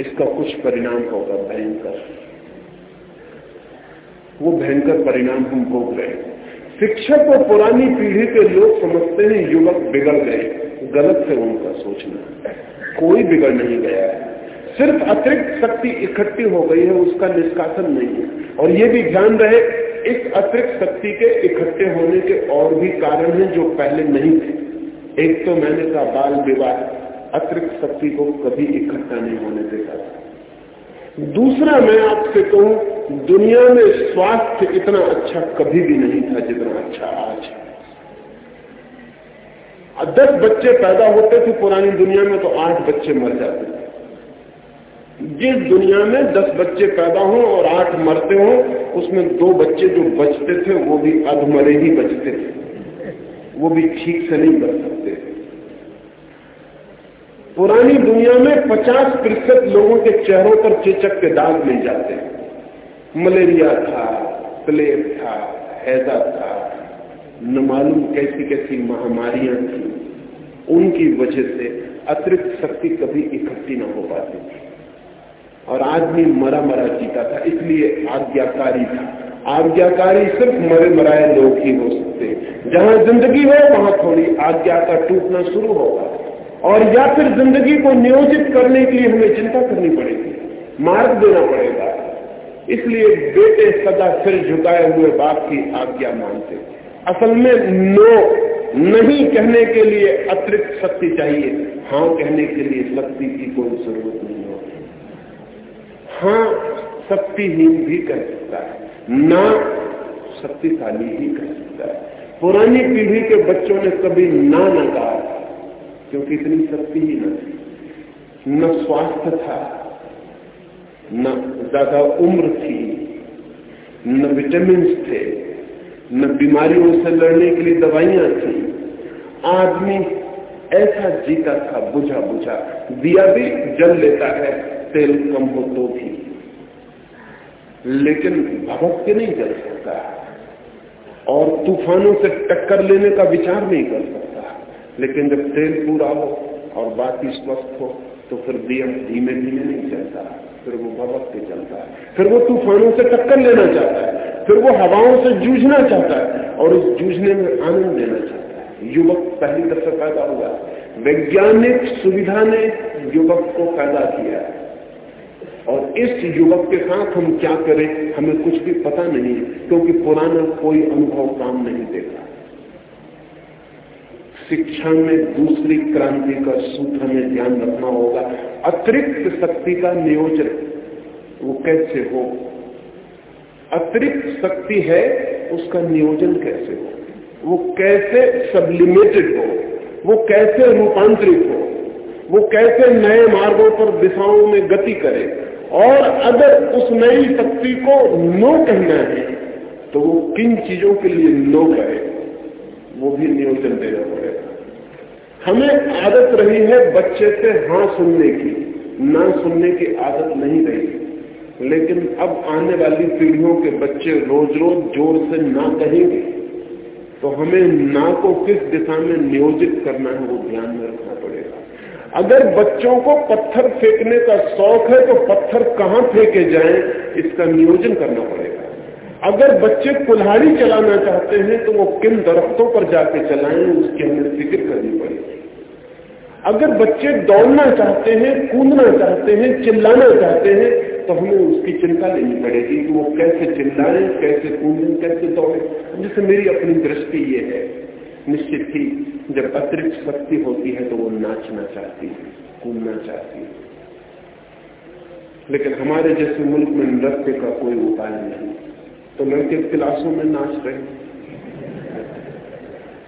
इसका कुछ परिणाम होगा, भयंकर। वो भयंकर परिणाम हम भोग रहे शिक्षक और पुरानी पीढ़ी के लोग समझते हैं युवक बिगड़ गए, गलत है उनका सोचना। कोई बिगड़ नहीं गया है। सिर्फ़ अतिरिक्त शक्ति इकट्ठी हो गई है, उसका निष्कासन नहीं है। और ये भी ध्यान रहे, इस अतिरिक्त शक्ति के इकट्ठे होने के और भी कारण हैं जो पहले नहीं थे। एक तो मैंने कहा, बाल विवाह अतिरिक्त शक्ति को कभी इकट्ठा नहीं होने देता दूसरा मैं आपसे कहूँ, दुनिया में स्वास्थ्य इतना अच्छा कभी भी नहीं था जितना अच्छा आज है। दस बच्चे पैदा होते थे पुरानी दुनिया में तो आठ बच्चे मर जाते थे। जिस दुनिया में दस बच्चे पैदा हो और आठ मरते हो, उसमें दो बच्चे जो बचते थे, वो भी अधमरे ही बचते थे। वो भी ठीक से नहीं बच सकते। पुरानी दुनिया में 50 प्रतिशत लोगों के चेहरों पर चेचक के दाग मिल जाते हैं। मलेरिया था, प्लेग था, हैजा था, न मालूम कैसी कैसी महामारियाँ थी। उनकी वजह से अतिरिक्त शक्ति कभी इकट्ठी न हो पाती थी। और आदमी मरा मरा जीता था, इसलिए आज्ञाकारी था। आज्ञाकारी सिर्फ़ मरे मराए लोग ही हो सकते जहाँ ज़िंदगी हो, वहाँ थोड़ी आज्ञा का टूटना शुरू होगा। और या फिर ज़िंदगी को नियोजित करने के लिए हमें चिंता करनी पड़ेगी। मार्ग देना पड़ेगा। इसलिए बेटे सदा सिर झुकाए हुए बाप की आज्ञा मानते। असल में नो नहीं कहने के लिए अतिरिक्त शक्ति चाहिए। हाँ कहने के लिए शक्ति की कोई ज़रूरत नहीं होती। हाँ शक्तिहीन भी कह सकता है। ना शक्तिशाली ही कर सकता है। पुरानी पीढ़ी के बच्चों ने कभी ना न कहा। क्योंकि इतनी शक्ति ही न न स्वास्थ्य था, न ज़्यादा उम्र थी, न विटामिन थे, न बीमारियों से लड़ने के लिए दवाइयाँ थी। आदमी ऐसा जीता था बुझा बुझा दिया भी जल लेता है, तेल कम हो तो भी। लेकिन भगत के नहीं जल सकता। और तूफानों से टक्कर लेने का विचार नहीं कर सकता। लेकिन जब तेल पूरा हो और बाकी स्वस्थ हो तो फिर दिया धीमे धीमे नहीं चलता। फिर वो भगत के चलता है। फिर वो तूफानों से टक्कर लेना चाहता है। फिर वो हवाओं से जूझना चाहता है और उस जूझने में आनंद लेना चाहता है। युवक पहली दफे पैदा हुआ। है वैज्ञानिक सुविधा ने युवक को पैदा किया। है और इस युवक के साथ हम क्या करें, हमें कुछ भी पता नहीं क्योंकि पुराना कोई अनुभव काम नहीं देता। शिक्षा में दूसरी क्रांति का सूत्र में ध्यान रखना होगा। अतिरिक्त शक्ति का नियोजन, वो कैसे हो? अतिरिक्त शक्ति है, उसका नियोजन कैसे हो? वो कैसे सब्लिमेटेड हो? वो कैसे रूपांतरित हो? वो कैसे नए मार्गों पर दिशाओं में गति करे? और अगर उस नई शक्ति को नो कहना है तो वो किन चीज़ों के लिए नो कहे? वो भी नियोजन देना पड़ेगा। हमें आदत रही है बच्चे से हाँ सुनने की। ना सुनने की आदत नहीं रही। लेकिन अब आने वाली पीढ़ियों के बच्चे रोज रोज ज़ोर से ना कहेंगे। तो हमें ना को किस दिशा में नियोजित करना है वो ध्यान में रखना पड़ेगा। अगर बच्चों को पत्थर फेंकने का शौक है तो पत्थर कहाँ फेंके जाएँ, इसका नियोजन करना पड़ेगा। अगर बच्चे कुल्हाड़ी चलाना चाहते हैं तो वो किन दरख्तों पर जाके चलाएँ, उसकी हमें फ़िक्र करनी पड़ेगी। अगर बच्चे दौड़ना चाहते हैं, कूदना चाहते हैं, चिल्लाना चाहते हैं तो हमें उसकी चिंता लेनी पड़ेगी कि वो कैसे चिल्लाए, कैसे कूदें, कैसे दौड़े। जैसे मेरी अपनी दृष्टि ये है, निश्चित ही जब अतिरिक्त शक्ति होती है तो वो नाचना चाहती है, कूदना चाहती है। लेकिन हमारे जैसे मुल्क में नृत्य का कोई उपाय नहीं। तो लड़के क्लासों में नाच रहे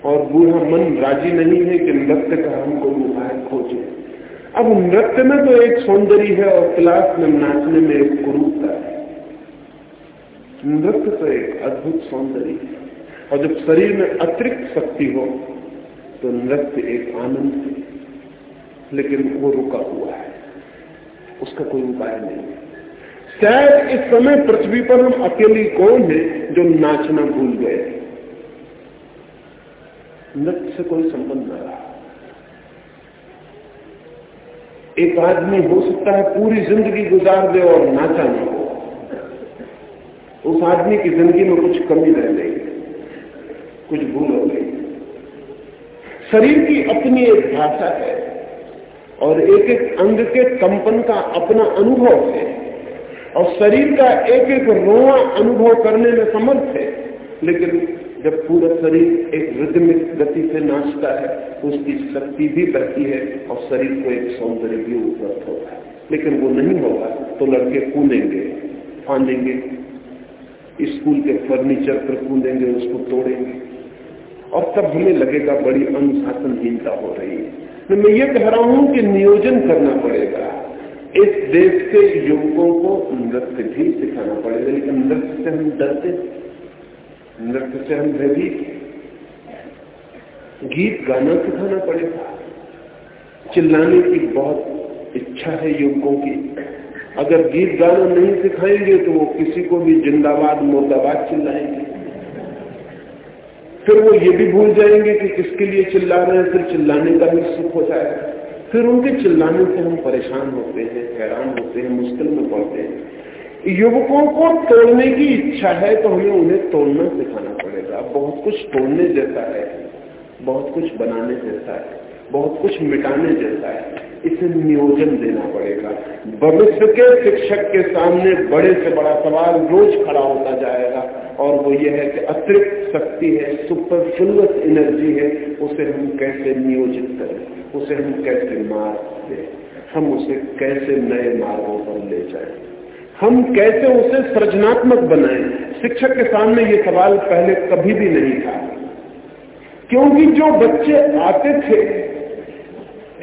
और बूढ़ा मन राज़ी नहीं है कि नृत्य का हम कोई उपाय खोजे अब नृत्य में तो एक सौंदर्य है और क्लास में नाचने में एक कुरूपता है। नृत्य तो एक अद्भुत सौंदर्य है। और जब शरीर में अतिरिक्त शक्ति हो तो नृत्य एक आनंद है। लेकिन वो रुका हुआ है। उसका कोई उपाय नहीं है। शायद इस समय पृथ्वी पर हम अकेली कौन है जो नाचना भूल गए? नृत्य से कोई संबंध न रहा। एक आदमी हो सकता है पूरी ज़िंदगी गुजार दे और नाचा नहीं हो। उस आदमी की ज़िंदगी में कुछ कमी रह गई, कुछ भूल हो गई। शरीर की अपनी एक भाषा है और एक एक अंग के कंपन का अपना अनुभव है। और शरीर का एक एक रोआ अनुभव करने में समर्थ है। लेकिन जब पूरा शरीर एक रिदमिक गति से नाचता है तो उसकी शक्ति भी बढ़ती है और शरीर को एक सौंदर्य भी उपलब्ध होता है। लेकिन वो नहीं होगा तो लड़के कूदेंगे, फांदेंगे। स्कूल के फर्नीचर पर कूदेंगे, उसको तोड़ेंगे। और तब हमें लगेगा बड़ी अनुशासनहीनता हो रही है। मैं ये कह रहा हूँ कि नियोजन करना पड़ेगा। इस देश के युवकों को नृत्य भी सिखाना पड़ेगा, लेकिन नृत्य से हम डरते नृत्य से हम भयभीत गीत गाना सिखाना पड़ेगा। चिल्लाने की बहुत इच्छा है युवकों की। अगर गीत गाना नहीं सिखाएँगे तो वो किसी को भी जिंदाबाद, मुर्दाबाद चिल्लाएँगे। फिर वो ये भी भूल जाएँगे कि किसके लिए चिल्ला रहे हैं, फिर चिल्लाने का भी सुख हो। जाएगा फिर उनके चिल्लाने से हम परेशान होते हैं, हैरान होते हैं, मुश्किल में पड़ते हैं। युवकों को तोड़ने की इच्छा है तो हमें उन्हें तोड़ना सिखाना पड़ेगा। बहुत कुछ तोड़ने जैसा है, बहुत कुछ बनाने जैसा है, बहुत कुछ मिटाने जैसा है। इसे नियोजन देना पड़ेगा। भविष्य के शिक्षक के सामने बड़े से बड़ा सवाल रोज खड़ा होता जाएगा और वो ये है कि अतिरिक्त शक्ति है सुपरफुलस एनर्जी है, उसे हम कैसे नियोजित करें? उसे हम कैसे मार दे हम उसे कैसे नए मार्गों पर ले जाए? हम कैसे उसे सृजनात्मक बनाएँ? शिक्षक के सामने ये सवाल पहले कभी भी नहीं था। क्योंकि जो बच्चे आते थे,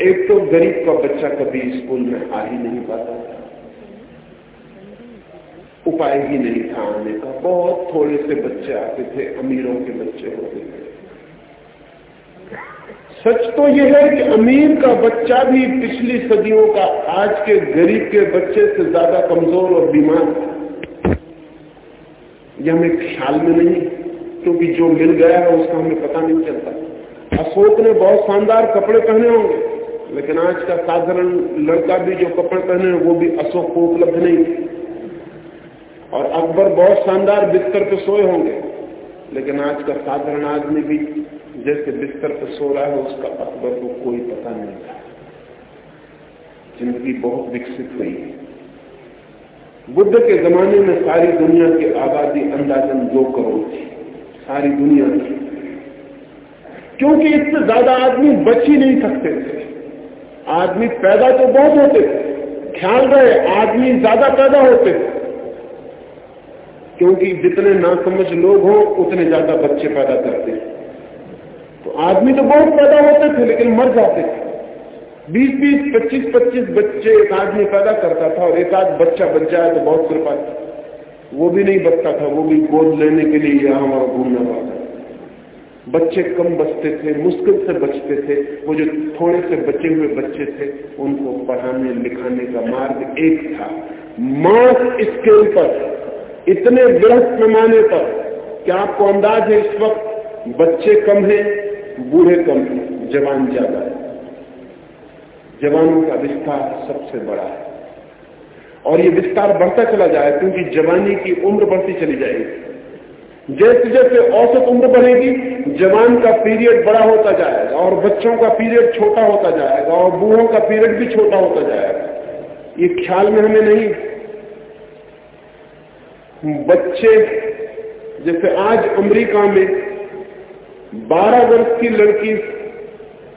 एक तो गरीब का बच्चा कभी स्कूल में आ ही नहीं पाता था। उपाय ही नहीं था आने का। बहुत थोड़े से बच्चे आते थे, अमीरों के बच्चे होते थे। सच तो यह है कि अमीर का बच्चा भी पिछली सदियों का, आज के गरीब के बच्चे से ज़्यादा कमज़ोर और बीमार यह हमें ख्याल में नहीं, क्योंकि जो मिल गया है उसका हमें पता नहीं चलता। अशोक ने बहुत शानदार कपड़े पहने होंगे, लेकिन आज का साधारण लड़का भी जो कपड़े पहने वो भी अशोक को उपलब्ध नहीं और अकबर बहुत शानदार बिस्तर पे सोए होंगे, लेकिन आज का साधारण आदमी भी जैसे बिस्तर पर सो रहा है, उसका अकबर को कोई पता नहीं। था ज़िंदगी बहुत विकसित हुई। है बुद्ध के जमाने में सारी दुनिया की आबादी अंदाजन दो करोड़ थी। सारी दुनिया की। क्योंकि इससे ज़्यादा आदमी बच ही नहीं सकते थे। आदमी पैदा तो बहुत होते थे। ख्याल रहे, आदमी ज़्यादा पैदा होते थे। क्योंकि जितने नासमझ लोग हों, उतने ज़्यादा बच्चे पैदा करते तो आदमी तो बहुत पैदा होते थे, लेकिन मर जाते थे। बीस बीस, पच्चीस पच्चीस बच्चे एक आदमी पैदा करता था और एक आध बच्चा बच जाए तो बहुत कृपा वो भी नहीं बचता था, वो भी गोद लेने के लिए यहाँ वहाँ घूमना पड़ता बच्चे कम बचते थे, मुश्किल से बचते थे। वो जो थोड़े से बचे हुए बच्चे थे, उनको पढ़ाने, लिखाने का मार्ग एक था। मास स्केल पर इतने बृहद पैमाने पर क्या आपको अंदाज है इस वक्त, बच्चे कम हैं बूढ़े कम, जवान ज़्यादा। है जवानों का विस्तार सबसे बड़ा है। और ये विस्तार बढ़ता चला जाए क्योंकि जवानी की उम्र बढ़ती चली जाएगी। जैसे जैसे औसत उम्र बढ़ेगी, जवान का पीरियड बड़ा होता जाएगा और बच्चों का पीरियड छोटा होता जाएगा और बूढ़ों का पीरियड भी छोटा होता जाएगा। ये ख्याल में हमें नहीं। बच्चे जैसे आज अमेरिका में 12 वर्ष की लड़की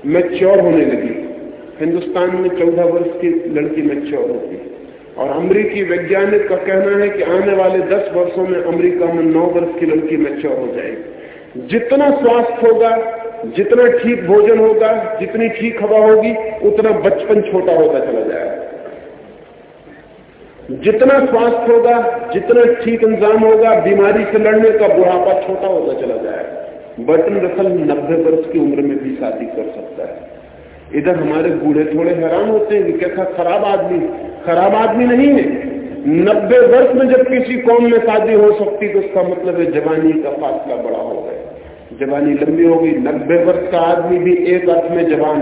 मैच्योर होने लगी। हिंदुस्तान में 14 वर्ष की लड़की मैच्योर होती है और अमरीकी वैज्ञानिक का कहना है कि आने वाले 10 वर्षों में अमेरिका में 9 वर्ष की लड़की मैच्योर हो जाएगी। जितना स्वास्थ्य होगा, जितना ठीक भोजन होगा, जितनी ठीक हवा होगी, उतना बचपन छोटा होता चला जाएगा। जितना स्वास्थ्य होगा, जितना ठीक इंतज़ाम होगा, बीमारी से लड़ने का बुढ़ापा छोटा होता चला जाएगा। बर्टन रसल नब्बे वर्ष की उम्र में भी शादी कर सकता है। इधर हमारे बूढ़े थोड़े हैरान होते हैं कि कैसा खराब आदमी खराब आदमी नहीं है। नब्बे वर्ष में जब किसी कौम में शादी हो सकती तो उसका मतलब है जवानी का फासला बड़ा हो गया। जवानी लंबी हो गई। नब्बे वर्ष का आदमी भी एक अर्थ में जवान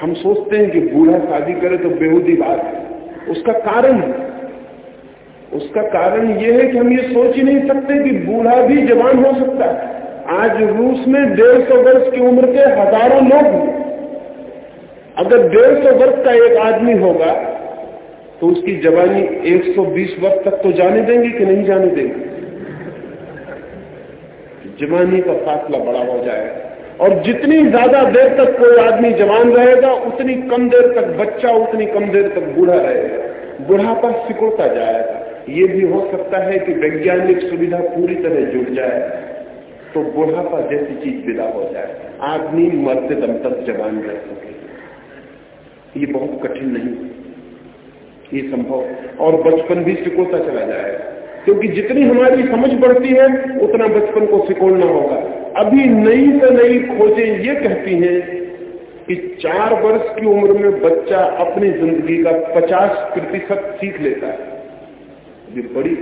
हम सोचते हैं कि बूढ़ा शादी करे तो बेहूदी बात है। उसका कारण उसका कारण यह है कि हम ये सोच ही नहीं सकते कि बूढ़ा भी जवान हो सकता है। आज रूस में डेढ़ सौ वर्ष की उम्र के हज़ारों लोग अगर डेढ़ सौ वर्ष का एक आदमी होगा तो उसकी जवानी 120 वर्ष तक तो जाने देंगे कि नहीं जाने देंगे? जवानी का फासला बड़ा हो जाएगा और जितनी ज़्यादा देर तक कोई आदमी जवान रहेगा, उतनी कम देर तक बच्चा, उतनी कम देर तक बूढ़ा रहेगा। बुढ़ापा सिकुड़ता जाएगा। ये भी हो सकता है कि वैज्ञानिक सुविधा पूरी तरह जुड़ जाए तो बुढ़ापा जैसी चीज़ विदा हो जाए। आदमी मरते दम तक जवान रह सके। ये बहुत कठिन नहीं। ये संभव। और बचपन भी सिकोता चला जाएगा क्योंकि जितनी हमारी समझ बढ़ती है, उतना बचपन को सिकोड़ना होगा। अभी नई से नई खोजें ये कहती हैं कि चार वर्ष की उम्र में बच्चा अपनी ज़िंदगी का पचास प्रतिशत सीख लेता है। ये बड़ी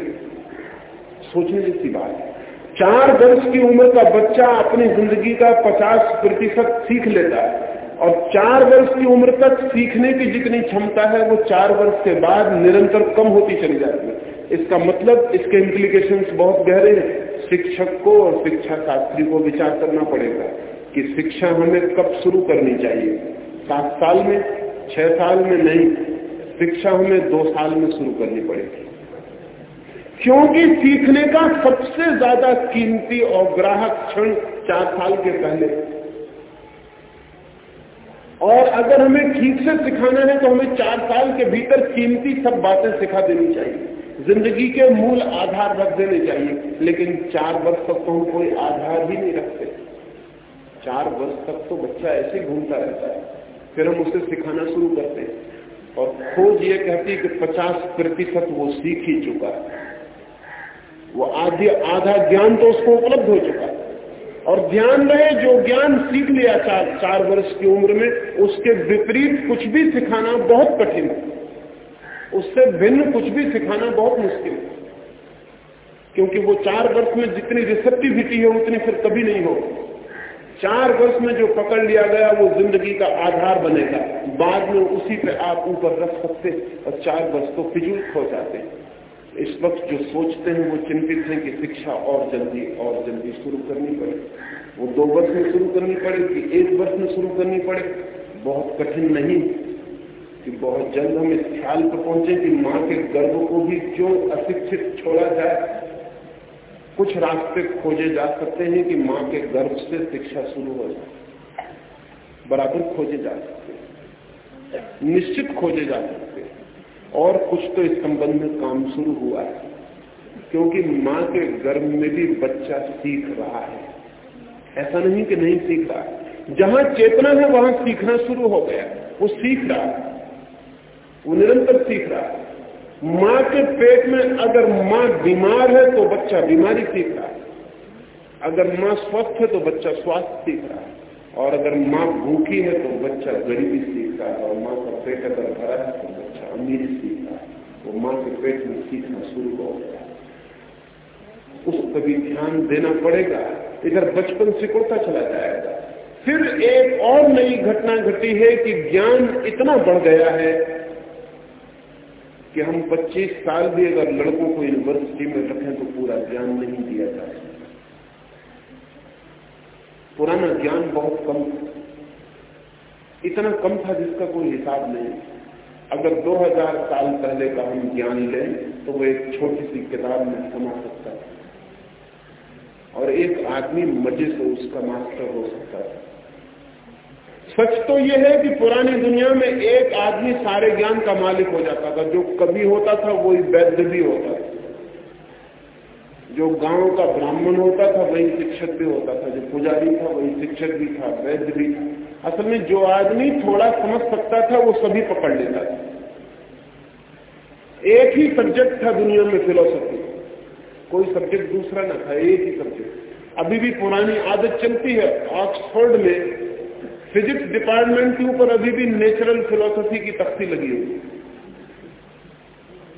सोचने जैसी बात है। चार वर्ष की उम्र का बच्चा अपनी ज़िंदगी का 50 प्रतिशत सीख लेता है और चार वर्ष की उम्र तक सीखने की जितनी क्षमता है, वो चार वर्ष के बाद निरंतर कम होती चली जाती है। इसका मतलब इसके इम्प्लीकेशन बहुत गहरे हैं। शिक्षक को और शिक्षा शास्त्री को विचार करना पड़ेगा कि शिक्षा हमें कब शुरू करनी चाहिए। सात साल में, छह साल में नहीं, शिक्षा हमें दो साल में शुरू करनी पड़ेगी। क्योंकि सीखने का सबसे ज़्यादा कीमती और ग्राहक क्षण चार साल के पहले। और अगर हमें ठीक से सिखाना है तो हमें चार साल के भीतर कीमती सब बातें सिखा देनी चाहिए। ज़िंदगी के मूल आधार रख देने चाहिए, लेकिन चार वर्ष तक तो हम कोई आधार ही नहीं रखते। चार वर्ष तक तो बच्चा ऐसे घूमता रहता है, फिर हम उसे सिखाना शुरू करते हैं। और खोज ये कहती है कि 50 प्रतिशत वो सीख ही चुका है। वो आधी आधा ज्ञान तो उसको उपलब्ध हो चुका है। और ध्यान रहे, जो ज्ञान सीख लिया चार चार वर्ष की उम्र में, उसके विपरीत कुछ भी सिखाना बहुत कठिन है। उससे भिन्न कुछ भी सिखाना बहुत मुश्किल है। क्योंकि वो चार वर्ष में जितनी रिसेप्टिविटी है, उतनी फिर कभी नहीं हो चार वर्ष में जो पकड़ लिया गया, वो ज़िंदगी का आधार बनेगा। बाद में उसी पे आप ऊपर रख सकते और चार वर्ष तो फिजूल खो जाते हैं। इस वक्त जो सोचते हैं वो चिंतित हैं कि शिक्षा और जल्दी और जल्दी शुरू करनी पड़े। वो दो वर्ष में शुरू करनी पड़े कि एक वर्ष में शुरू करनी पड़े। बहुत कठिन नहीं कि बहुत जल्द हम इस ख्याल पर पहुँचे कि माँ के गर्भ को भी क्यों अशिक्षित छोड़ा जाए। कुछ रास्ते खोजे जा सकते हैं कि माँ के गर्भ से शिक्षा शुरू हो जाए। बराबर खोजे जा सकते हैं। निश्चित खोजे जा सकते और कुछ तो इस संबंध में काम शुरू हुआ है, क्योंकि माँ के गर्भ में भी बच्चा सीख रहा है। ऐसा नहीं कि नहीं सीख रहा है। जहाँ चेतना है, वहाँ सीखना शुरू हो गया। वो सीख रहा है। वो निरंतर सीख रहा है। माँ के पेट में अगर माँ बीमार है तो बच्चा बीमारी सीख रहा है। अगर माँ स्वस्थ है तो बच्चा स्वास्थ्य सीख रहा है। और अगर माँ भूखी है तो बच्चा गरीबी सीख रहा है। और माँ का पेट अगर भरा है तो अमीरी सीख वो माँ के पेट में सीखना शुरू हो गया उस पर भी ध्यान देना पड़ेगा, इधर बचपन सिकुड़ता चला जाएगा फिर एक और नई घटना घटी है कि ज्ञान इतना बढ़ गया है, कि हम 25 साल भी अगर लड़कों को यूनिवर्सिटी में रखें तो पूरा ज्ञान नहीं दिया जा सकता पुराना ज्ञान बहुत कम, इतना कम था जिसका कोई हिसाब नहीं। अगर 2000 साल पहले का हम ज्ञान लें तो वो एक छोटी सी किताब में समा सकता है। और एक आदमी मज़े से उसका मास्टर हो सकता है। सच तो यह है कि पुरानी दुनिया में एक आदमी सारे ज्ञान का मालिक हो जाता था। जो कभी होता था, वही वैद्य भी होता था। जो गाँव का ब्राह्मण होता था, वही शिक्षक भी होता था। जो पुजारी था, वही शिक्षक भी था, वैद्य भी था। असल में जो आदमी थोड़ा समझ सकता था, वो सभी पकड़ लेता था। एक ही सब्जेक्ट था दुनिया में फिलोसफी कोई सब्जेक्ट दूसरा ना था, एक ही सब्जेक्ट अभी भी पुरानी आदत चलती है, ऑक्सफोर्ड में फिजिक्स डिपार्टमेंट के ऊपर अभी भी नेचुरल फिलोसफी की तख्ती लगी हुई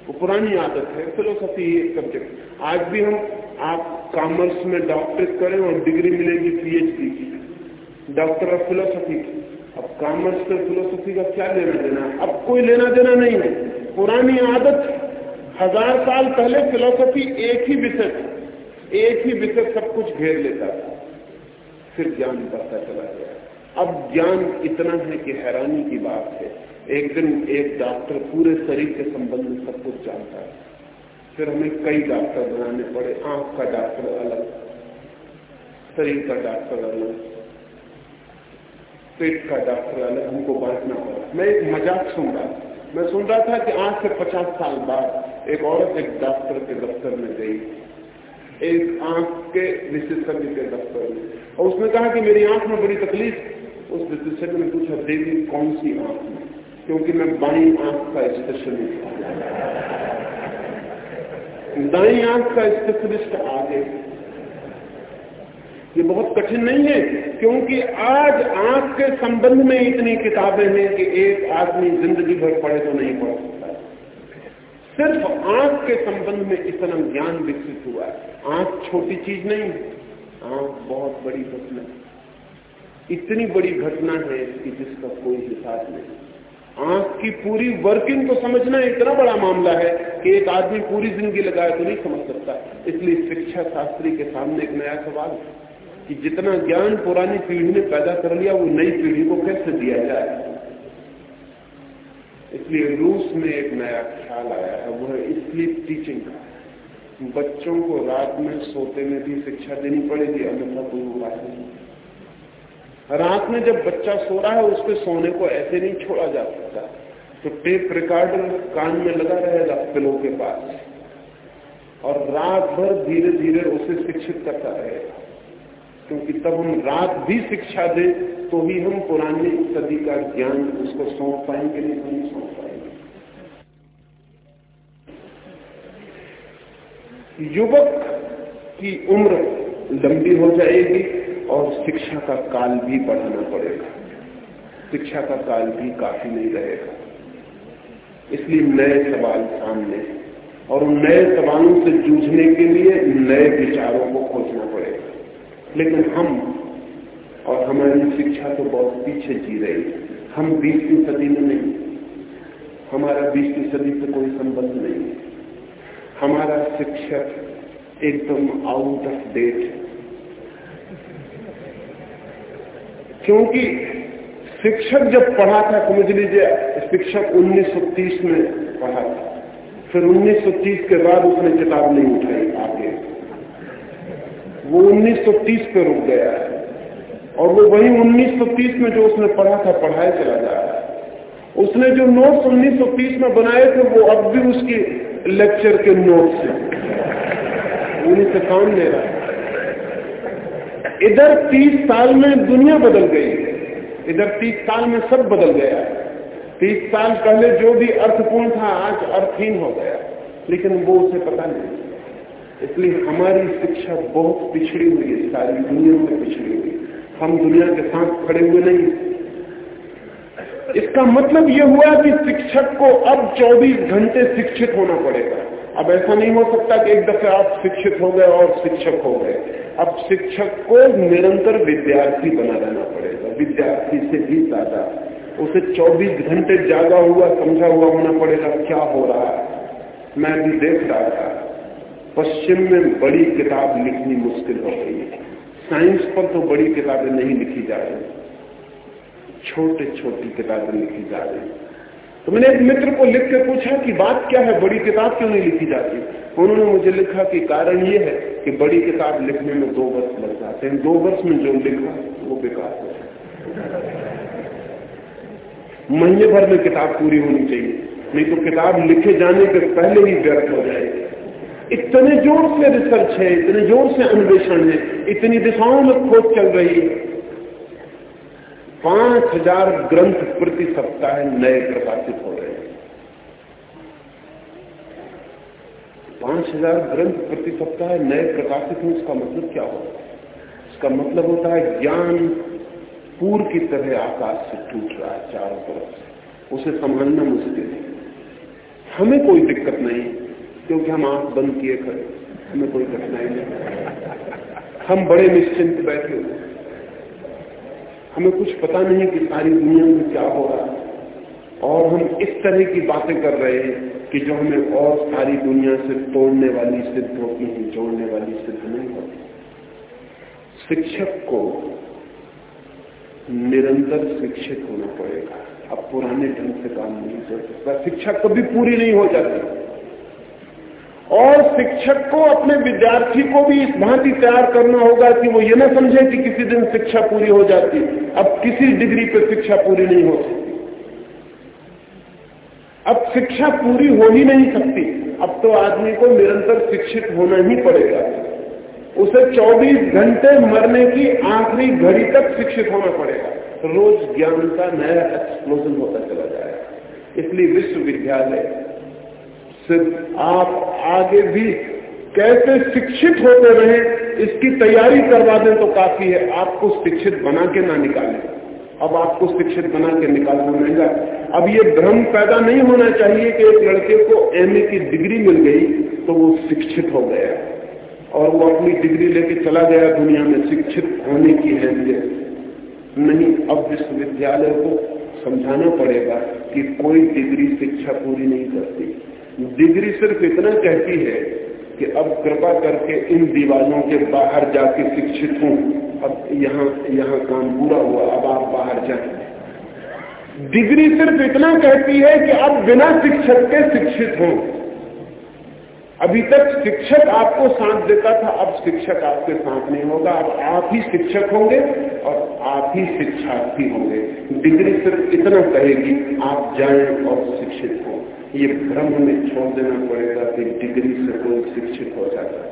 वो पुरानी आदत है फिलोसफी एक सब्जेक्ट आज भी हम आप कॉमर्स में डॉक्टरेट करें और डिग्री मिलेगी पीएचडी की। डॉक्टर ऑफ़ फिलोसफी अब कॉमर्स से फिलोसफी का क्या लेना देना? अब कोई लेना देना नहीं है। पुरानी आदत हज़ार साल पहले फिलोसफी एक ही विषय एक ही विषय सब कुछ घेर लेता था। फिर ज्ञान बढ़ता चला गया। अब ज्ञान इतना है कि हैरानी की बात है। एक दिन एक डॉक्टर पूरे शरीर के संबंध में सब कुछ जानता है। फिर हमें कई डॉक्टर बनाने पड़े। आँख का डॉक्टर अलग, शरीर का डॉक्टर अलग पेट का डॉक्टर अलग हमको बांटना पड़ा मैं एक मज़ाक सुन रहा मैं सुन रहा था कि आज से पचास साल बाद एक औरत एक डॉक्टर के दफ्तर में गई। एक आँख के विशेषज्ञ के दफ्तर में। और उसने कहा कि मेरी आँख में बड़ी तकलीफ़। उस विशेषज्ञ ने पूछा, देवी, कौन सी आँख में? क्योंकि मैं बाई आँख का स्पेशलिस्ट दाई आँख का स्पेशलिस्ट आगे ये बहुत कठिन नहीं है, क्योंकि आज आँख के संबंध में इतनी किताबें हैं कि एक आदमी ज़िंदगी भर पढ़े तो नहीं पढ़ सकता सिर्फ़ आँख के संबंध में इतना ज्ञान विकसित हुआ है। आँख छोटी चीज़ नहीं, आँख बहुत बड़ी घटना है। इतनी बड़ी घटना है कि जिसका कोई हिसाब नहीं। आँख की पूरी वर्किंग को समझना इतना बड़ा मामला है कि एक आदमी पूरी ज़िंदगी लगाए तो नहीं समझ सकता। इसलिए शिक्षा शास्त्री के सामने एक नया सवाल कि जितना ज्ञान पुरानी पीढ़ी ने पैदा कर लिया, वो नई पीढ़ी को कैसे दिया जाए? इसलिए रूस में एक नया ख्याल आया है, वो है स्लीप टीचिंग का। बच्चों को रात में सोते में भी शिक्षा देनी पड़ेगी, अन्यथा कोई उपाय नहीं। रात में जब बच्चा सो रहा है, उसके सोने को ऐसे नहीं छोड़ा जा सकता। तो टेप रिकॉर्डर कान में लगा रहेगा पिलो के पास। और रात भर धीरे धीरे उसे शिक्षित करता रहेगा। क्योंकि तब हम रात भी शिक्षा दे तो ही हम पुराने सदी का ज्ञान उसको सौंप पाएँगे, नहीं तो नहीं सौंप पाएँगे। युवक की उम्र लंबी हो जाएगी और शिक्षा का काल भी बढ़ाना पड़ेगा। शिक्षा का काल भी काफ़ी नहीं रहेगा। इसलिए नए सवाल सामने और उन नए सवालों से जूझने के लिए नए विचारों को खोजना पड़ेगा। लेकिन हम और हमारी शिक्षा तो बहुत पीछे जी रही हम बीसवीं सदी में नहीं। हमारा बीसवीं सदी से कोई संबंध नहीं हमारा शिक्षक एकदम आउट ऑफ़ डेट क्योंकि शिक्षक जब पढ़ा था, समझ लीजिए, शिक्षक 1930 में पढ़ा था। फिर 1930 के बाद उसने किताब नहीं उठाई आगे वो 1930 पे रुक गया है। और वो वही 1930 में जो उसने पढ़ा था, पढ़ाए चला जा रहा है। उसने जो नोट्स 1930 में बनाए थे, वो अब भी उसके लेक्चर के नोट्स हैं। उन्हीं से काम ले रहा है। इधर 30 साल में दुनिया बदल गई है। इधर 30 साल में सब बदल गया है। तीस साल पहले जो भी अर्थपूर्ण था, आज अर्थहीन हो गया लेकिन वो उसे पता नहीं। इसलिए हमारी शिक्षा बहुत पिछड़ी हुई है, सारी दुनिया में पिछड़ी हुई हम दुनिया के साथ खड़े हुए नहीं। इसका मतलब यह हुआ कि शिक्षक को अब 24 घंटे शिक्षित होना पड़ेगा। अब ऐसा नहीं हो सकता कि एक दफे आप शिक्षित हो गए और शिक्षक हो गए। अब शिक्षक को निरंतर विद्यार्थी बना रहना पड़ेगा, विद्यार्थी से भी ज़्यादा। उसे 24 घंटे जागा हुआ, समझा हुआ होना पड़ेगा, क्या हो रहा है? मैं भी देख रहा था। पश्चिम में बड़ी किताब लिखनी मुश्किल हो गई है। साइंस पर तो बड़ी किताबें नहीं लिखी जा रही। छोटे छोटी किताबें लिखी जा रही। तो मैंने एक मित्र को लिख के पूछा कि बात क्या है, बड़ी किताब क्यों नहीं लिखी जाती उन्होंने मुझे लिखा कि कारण यह है कि बड़ी किताब लिखने में दो वर्ष लग जाते हैं। दो वर्ष में जो लिखा, वो बेकार हो। महीने भर में किताब पूरी होनी चाहिए। नहीं तो किताब लिखे जाने के पहले ही व्यर्थ हो जाएगी। इतने ज़ोर से रिसर्च है, इतने ज़ोर से अन्वेषण है, इतनी दिशाओं में खोज चल रही है। पाँच हज़ार ग्रंथ प्रति सप्ताह नए प्रकाशित हो रहे हैं। पाँच हज़ार ग्रंथ प्रति सप्ताह नए प्रकाशित हो, इसका मतलब क्या होता है? इसका मतलब होता है ज्ञान पूर की तरह आकाश से टूट रहा है चारों तरफ़ से। उसे संभालना मुश्किल है। हमें कोई दिक्कत नहीं। क्योंकि हम आँख बंद किए खड़े हमें कोई कठिनाई नहीं। हम बड़े निश्चिंत बैठे हुए हमें कुछ पता नहीं कि सारी दुनिया में क्या हो रहा है। और हम इस तरह की बातें कर रहे हैं कि जो हमें और सारी दुनिया से तोड़ने वाली सिद्ध होती है, जोड़ने वाली सिद्ध नहीं होती। शिक्षक को निरंतर शिक्षित होना पड़ेगा। अब पुराने ढंग से काम नहीं कर सकता। शिक्षा कभी पूरी नहीं हो जाती। और शिक्षक को अपने विद्यार्थी को भी इस भांति तैयार करना होगा कि वो ये ना समझे कि किसी दिन शिक्षा पूरी हो जाती। अब किसी डिग्री पे शिक्षा पूरी नहीं हो सकती अब शिक्षा पूरी हो ही नहीं सकती। अब तो आदमी को निरंतर शिक्षित होना ही पड़ेगा। उसे 24 घंटे मरने की आखिरी घड़ी तक शिक्षित होना पड़ेगा। रोज ज्ञान का नया एक्सप्लोजन होता चला जाएगा। इसलिए विश्वविद्यालय सिर्फ़ आप आगे भी कैसे शिक्षित होते रहे, इसकी तैयारी करवा दें तो काफ़ी है। आपको शिक्षित बना के ना निकालें। अब आपको शिक्षित बना के निकालना महँगा अब ये भ्रम पैदा नहीं होना चाहिए कि एक लड़के को एमए की डिग्री मिल गई तो वो शिक्षित हो गया। और वो अपनी डिग्री लेके चला गया दुनिया में। शिक्षित होने की हैसियत नहीं। अब विश्वविद्यालय को समझाना पड़ेगा कि कोई डिग्री शिक्षा पूरी नहीं करती। डिग्री सिर्फ़ इतना कहती है कि अब कृपा करके इन दीवारों के बाहर जाके शिक्षित हूँ। अब यहाँ यहाँ काम पूरा हुआ, अब आप बाहर जाए। डिग्री सिर्फ़ इतना कहती है कि अब बिना शिक्षक के शिक्षित हों। अभी तक शिक्षक आपको साथ देता था, अब शिक्षक आपके साथ नहीं होगा। अब आप ही शिक्षक होंगे और आप ही शिक्षार्थी होंगे। डिग्री सिर्फ़ इतना कहेगी, आप जाएँ और शिक्षित हो। ये भ्रम हमें छोड़ देना पड़ेगा कि डिग्री से कोई शिक्षित हो जाता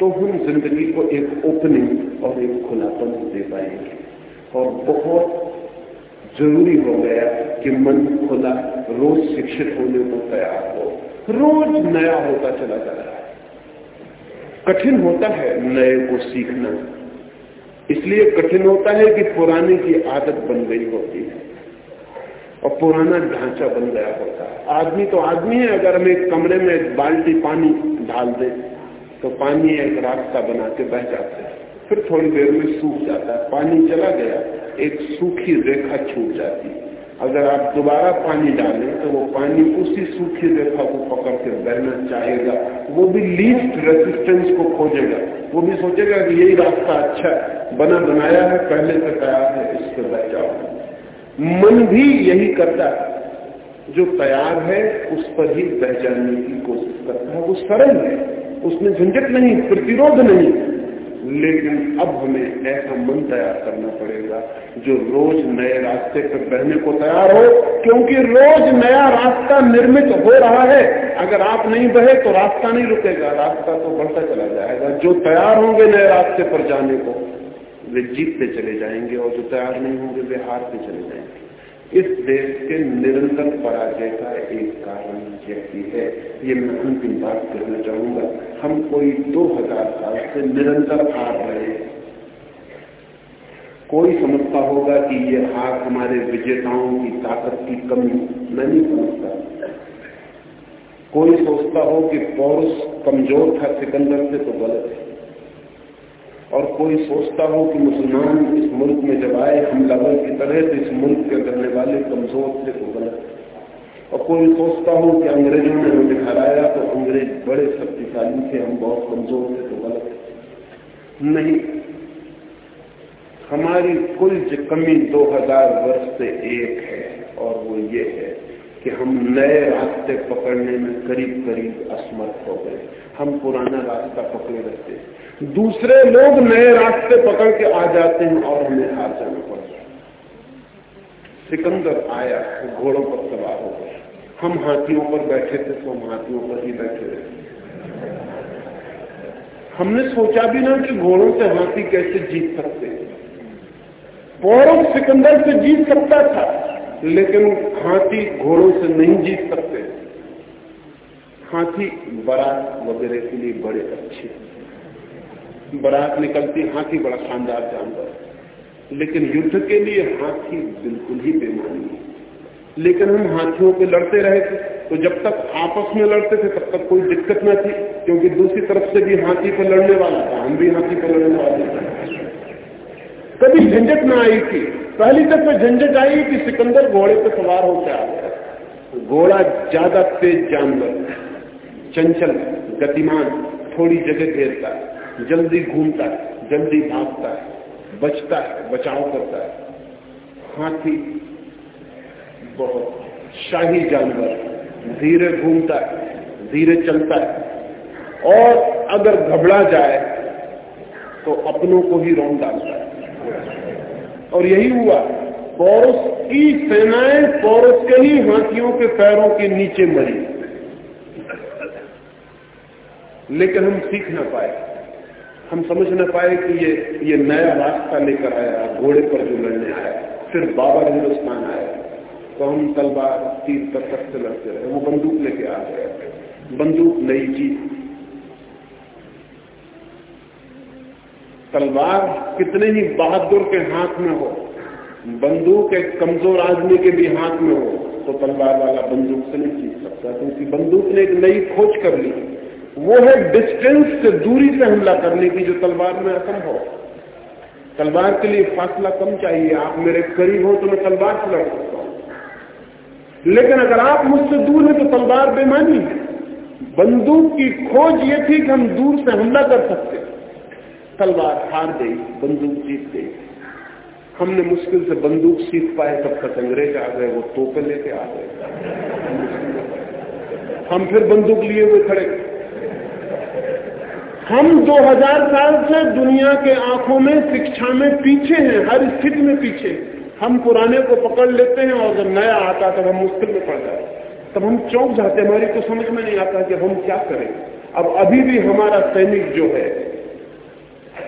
तो हम ज़िंदगी को एक ओपनिंग और एक खुलापन दे पाएँगे। और बहुत ज़रूरी हो गया कि मन खुला, रोज शिक्षित होने को तैयार हो। रोज नया होता चला जा रहा है। कठिन होता है नए को सीखना। इसलिए कठिन होता है कि पुराने की आदत बन गई होती है। और पुराना ढांचा बन गया होता है। आदमी तो आदमी है, अगर हम एक कमरे में एक बाल्टी पानी डाल दे तो पानी एक रास्ता बना के बह जाता है। फिर थोड़ी देर में सूख जाता है। पानी चला गया, एक सूखी रेखा छूट जाती है। अगर आप दोबारा पानी डालें तो वो पानी उसी सूखी रेखा को पकड़ के बहना चाहेगा। वो भी लीस्ट रेसिस्टेंस को खोजेगा। वो भी सोचेगा कि यही रास्ता अच्छा बना बनाया है, पहले से तैयार है इस पर बह जाओ। मन भी यही करता है। जो तैयार है, उस पर ही जाने की कोशिश करता है। वो सरल है, उसमें झंझट नहीं, प्रतिरोध नहीं। लेकिन अब हमें ऐसा मन तैयार करना पड़ेगा, जो रोज नए रास्ते पर बहने को तैयार हो, क्योंकि रोज नया रास्ता निर्मित हो रहा है। अगर आप नहीं बहे तो रास्ता नहीं रुकेगा, रास्ता तो बढ़ता चला जाएगा। जो तैयार होंगे नए रास्ते पर जाने को वे जीतते चले जाएँगे और जो तैयार नहीं होंगे, वे हारते चले जाएँगे। इस देश के निरंतर पराजय का एक कारण यही है। ये मैं अंतिम बात कहना चाहूँगा। हम कोई दो हज़ार साल से निरंतर हार रहे हैं। कोई समझता होगा कि ये हार हमारे विजेताओं की ताकत की कमी मैं नहीं समझता। कोई सोचता हो कि पौरुष कमज़ोर था सिकंदर से तो गलत है। और कोई सोचता हो कि मुसलमान इस मुल्क में जब आए, हम लगन की तरह तो इस मुल्क के करने वाले कमज़ोर थे तो गलत और कोई सोचता हो कि अंग्रेज़ों ने हमें हराया तो अंग्रेज़ बड़े शक्तिशाली थे, हम बहुत कमज़ोर थे तो गलत नहीं, हमारी कुल कमी 2000 वर्ष से एक है, और वो ये है कि हम नए रास्ते पकड़ने में करीब करीब असमर्थ हो गए। हम पुराना रास्ता पकड़े रहते हैं। दूसरे लोग नए रास्ते पकड़ के आ जाते हैं और हमें हार जाना पड़ता है। सिकंदर आया, घोड़ों पर सवार हो गए हम हाथियों पर बैठे थे तो हम हाथियों पर ही बैठे रहे। हमने सोचा भी ना कि घोड़ों से हाथी कैसे जीत सकते पौरव सिकंदर से जीत सकता था, लेकिन हाथी घोड़ों से नहीं जीत सकते। हाथी बारात वगैरह के लिए बड़े अच्छे बारात निकलती, हाथी बड़ा शानदार जानवर लेकिन युद्ध के लिए हाथी बिल्कुल ही बेमानी है। लेकिन हम हाथियों पे लड़ते रहे थे तो जब तक आपस में लड़ते थे, तब तक कोई दिक्कत न थी, क्योंकि दूसरी तरफ़ से भी हाथी पर लड़ने वाला था, हम भी हाथी पर लड़ने वाले थे। कभी झंझट ना आई थी। पहली दफे झंझट आई कि सिकंदर घोड़े पर सवार होकर आ गया। घोड़ा ज़्यादा तेज जानवर चंचल, गतिमान, थोड़ी जगह घेरता है, जल्दी घूमता है, जल्दी भागता है, बचता है, बचाव करता है। हाथी बहुत शाही जानवर धीरे घूमता है, धीरे चलता है। और अगर घबरा जाए तो अपनों को ही रोन डालता है। और यही हुआ, पौरुष की सेनाएँ पौरस के ही हाथियों के पैरों के नीचे मरी। लेकिन हम सीख ना पाए। हम समझ ना पाए कि ये ये नया रास्ता लेकर आया, घोड़े पर जो लड़ने आया, फिर बाबर हिंदुस्तान आया। तो हम तलवार, तीर तक से लड़ते रहे। वो बंदूक लेके आ गए। बंदूक नई चीज़ तलवार कितने ही बहादुर के हाथ में हो, बंदूक एक कमज़ोर आदमी के भी हाथ में हो तो तलवार वाला बंदूक से नहीं जीत सकता। क्योंकि बंदूक ने एक नई खोज कर ली। वो है डिस्टेंस से दूरी से हमला करने की जो तलवार में असंभव तलवार के लिए फासला कम चाहिए। आप मेरे करीब हो तो मैं तलवार से लड़ सकता हूँ। लेकिन अगर आप मुझसे दूर हैं तो तलवार बेमानी है। बंदूक की खोज ये थी कि हम दूर से हमला कर सकते तलवार हार गई, बंदूक जीत गई। हमने मुश्किल से बंदूक सीख पाए, तब तक अंग्रेज़ आ गए, वो तोपे लेके आ गए। हम फिर बंदूक लिए हुए खड़े। हम 2000 साल से दुनिया के आँखों में, शिक्षा में पीछे हैं, हर स्थिति में पीछे हम पुराने को पकड़ लेते हैं और जब नया आता तब हम मुश्किल में पड़ जाते तब हम चौंक जाते हमारी को समझ में नहीं आता कि हम क्या करें। अब अभी भी हमारा सैनिक जो है,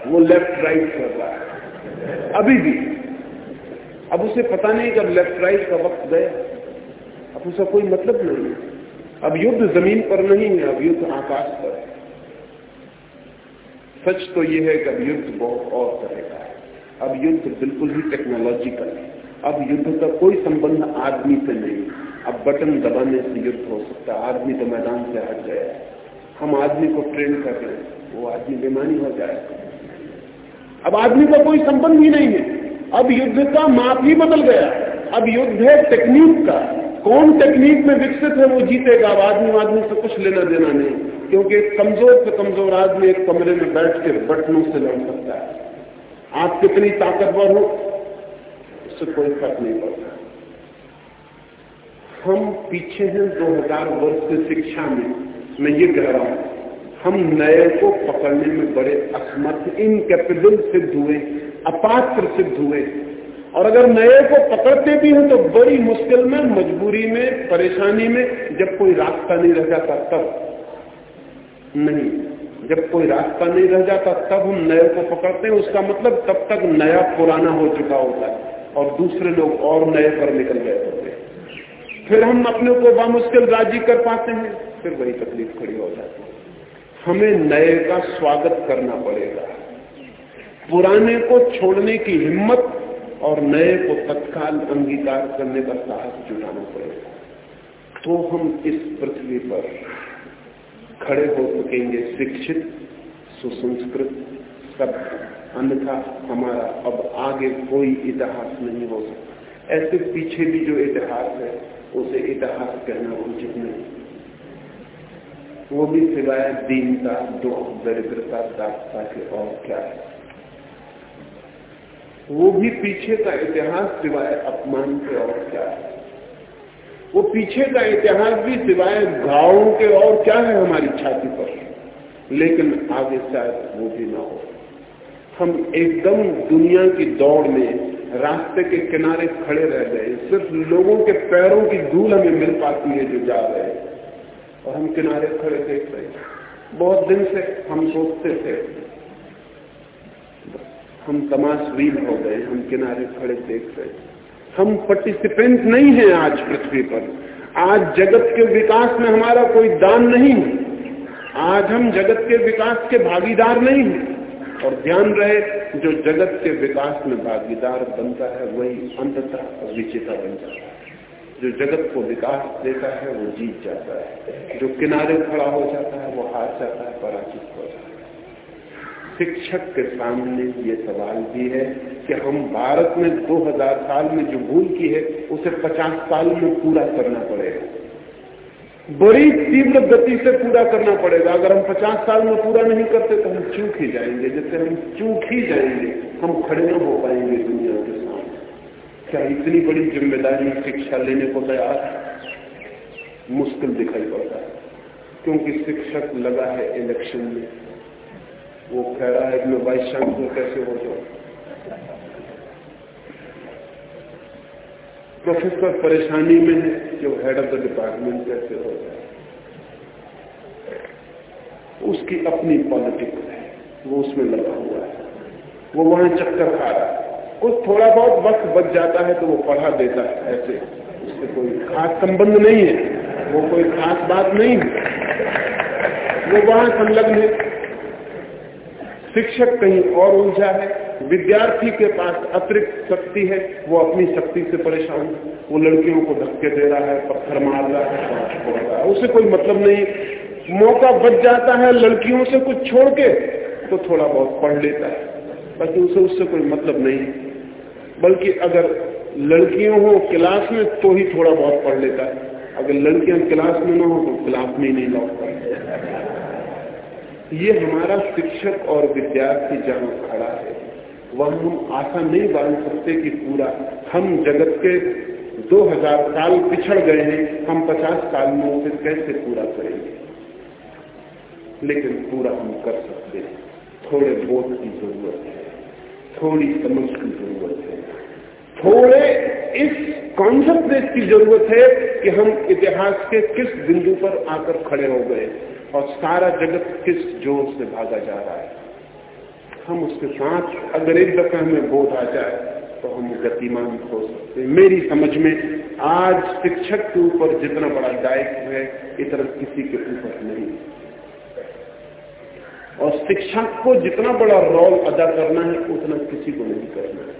वो लेफ़्ट राइट कर रहा है। अभी भी। अब उसे पता नहीं कब लेफ़्ट राइट का वक्त गया। अब उसका कोई मतलब नहीं अब युद्ध ज़मीन पर नहीं है, अब युद्ध आकाश पर है। सच तो यह है कि अब युद्ध बहुत और तरह का है अब युद्ध बिल्कुल ही टेक्नोलॉजिकल है। अब युद्ध का कोई संबंध आदमी से नहीं। अब बटन दबाने से युद्ध हो सकता है। आदमी तो मैदान से हट गया हम आदमी को ट्रेन कर रहे हैं। वो आदमी बेमानी हो जाए अब आदमी का कोई संबंध ही नहीं है। अब युद्ध का माप ही बदल गया। अब युद्ध है टेक्निक का। कौन टेक्निक में विकसित है वो जीतेगा? अब आदमी आदमी से कुछ लेना देना नहीं, क्योंकि कमज़ोर से कमज़ोर आदमी एक कमरे में बैठ के बटनों से लड़ सकता है। आप कितनी ताकतवर हो, उससे कोई फ़र्क नहीं पड़ता। हम पीछे हैं 2000 वर्ष से शिक्षा में, मैं ये कह रहा हूँ, हम नए को पकड़ने में बड़े असमर्थ, इनकेपेबल सिद्ध हुए, अपात्र सिद्ध हुए। और अगर नए को पकड़ते भी हैं तो बड़ी मुश्किल में, मजबूरी में, परेशानी में, जब कोई रास्ता नहीं रह जाता, तब। नहीं, जब कोई रास्ता नहीं रह जाता, तब हम नए को पकड़ते हैं, उसका मतलब तब तक नया पुराना हो चुका होता है, और दूसरे लोग और नए पर निकल गए होते हैं। फिर हम अपने को बामुश्किल राज़ी कर पाते हैं, फिर वही तकलीफ़ खड़ी हो जाती है। हमें नए का स्वागत करना पड़ेगा। पुराने को छोड़ने की हिम्मत और नए को तत्काल अंगीकार करने का साहस जुटाना पड़ेगा। तो हम इस पृथ्वी पर खड़े हो सकेंगे, शिक्षित, सुसंस्कृत, सब। अन्यथा हमारा अब आगे कोई इतिहास नहीं हो सकता। ऐसे पीछे भी जो इतिहास है, उसे इतिहास कहना उचित नहीं। वो भी सिवाय दीनता, दुख, दरिद्रता, दासता के और क्या है? वो भी पीछे का इतिहास सिवाय अपमान के और क्या है? वो पीछे का इतिहास भी सिवाय घावों के और क्या है हमारी छाती पर? लेकिन आगे शायद वो भी ना हो। हम एकदम दुनिया की दौड़ में रास्ते के किनारे खड़े रह गए। सिर्फ़ लोगों के पैरों की धूल हमें मिल पाती है जो जा रहे और हम किनारे खड़े देख रहे बहुत दिन से हम सोचते थे। हम तमाशवीन हो गए, हम किनारे खड़े देख रहे हम पार्टिसिपेंट नहीं हैं आज पृथ्वी पर। आज जगत के विकास में हमारा कोई दान नहीं है। आज हम जगत के विकास के भागीदार नहीं हैं। और ध्यान रहे, जो जगत के विकास में भागीदार बनता है, वही अंततः विजेता बन जाता है। जो जगत को विकास देता है, वो जीत जाता है। जो किनारे खड़ा हो जाता है, वो हार जाता है, पराजित हो जाता है। शिक्षक के सामने ये सवाल भी है कि हम भारत में 2000 साल में जो भूल की है, उसे 50 साल में पूरा करना पड़ेगा। बड़ी तीव्र गति से पूरा करना पड़ेगा। अगर हम 50 साल में पूरा नहीं करते तो हम चूक ही जाएँगे। जैसे हम चूक ही जाएँगे, हम खड़े न हो पाएँगे दुनिया के सामने। क्या इतनी बड़ी ज़िम्मेदारी शिक्षा लेने को तैयार मुश्किल दिखाई पड़ता है। क्योंकि शिक्षक लगा है इलेक्शन में। वो कह रहा है कि मैं वाइस चांसलर कैसे हो जाऊँ प्रोफेसर परेशानी में है वो हेड ऑफ़ द डिपार्टमेंट कैसे हो जाए? उसकी अपनी पॉलिटिक्स है, वो उसमें लगा हुआ है। वो वहाँ चक्कर खा रहा है। कुछ थोड़ा बहुत वक्त बच जाता है तो वो पढ़ा देता है ऐसे। उससे कोई खास संबंध नहीं है। वो कोई खास बात नहीं है। वो वहाँ संलग्न है। शिक्षक कहीं और उलझा है, विद्यार्थी के पास अतिरिक्त शक्ति है, वो अपनी शक्ति से परेशान वो लड़कियों को धक्के दे रहा है, पत्थर मार रहा है। उसे कोई मतलब नहीं। मौका बच जाता है लड़कियों से कुछ छोड़ के तो थोड़ा बहुत पढ़ लेता है। बाकी उसे उससे कोई मतलब नहीं। बल्कि अगर लड़कियों हो क्लास में तो ही थोड़ा बहुत पढ़ लेता है। अगर लड़कियाँ क्लास में ना हो तो क्लास में ही नहीं लौटता। ये हमारा शिक्षक और विद्यार्थी जहाँ खड़ा है, वह हम आशा नहीं बाँध सकते कि पूरा, हम जगत के 2000 साल पिछड़ गए हैं, हम 50 साल में उसे कैसे पूरा करेंगे? लेकिन पूरा हम कर सकते हैं। थोड़े बोध की ज़रूरत है, थोड़ी समझ की ज़रूरत है। थोड़े इस कॉन्सेप्ट की ज़रूरत है कि हम इतिहास के किस बिंदु पर आकर खड़े हो गए। और सारा जगत किस ज़ोर से भागा जा रहा है? हम उसके साथ अगर एक दफ़ा हमें बोध आ जाए तो हम गतिमान हो सकते मेरी समझ में आज शिक्षक के ऊपर जितना बड़ा दायित्व है इतना किसी के ऊपर नहीं। और शिक्षक को जितना बड़ा रोल अदा करना है, उतना किसी को नहीं करना है।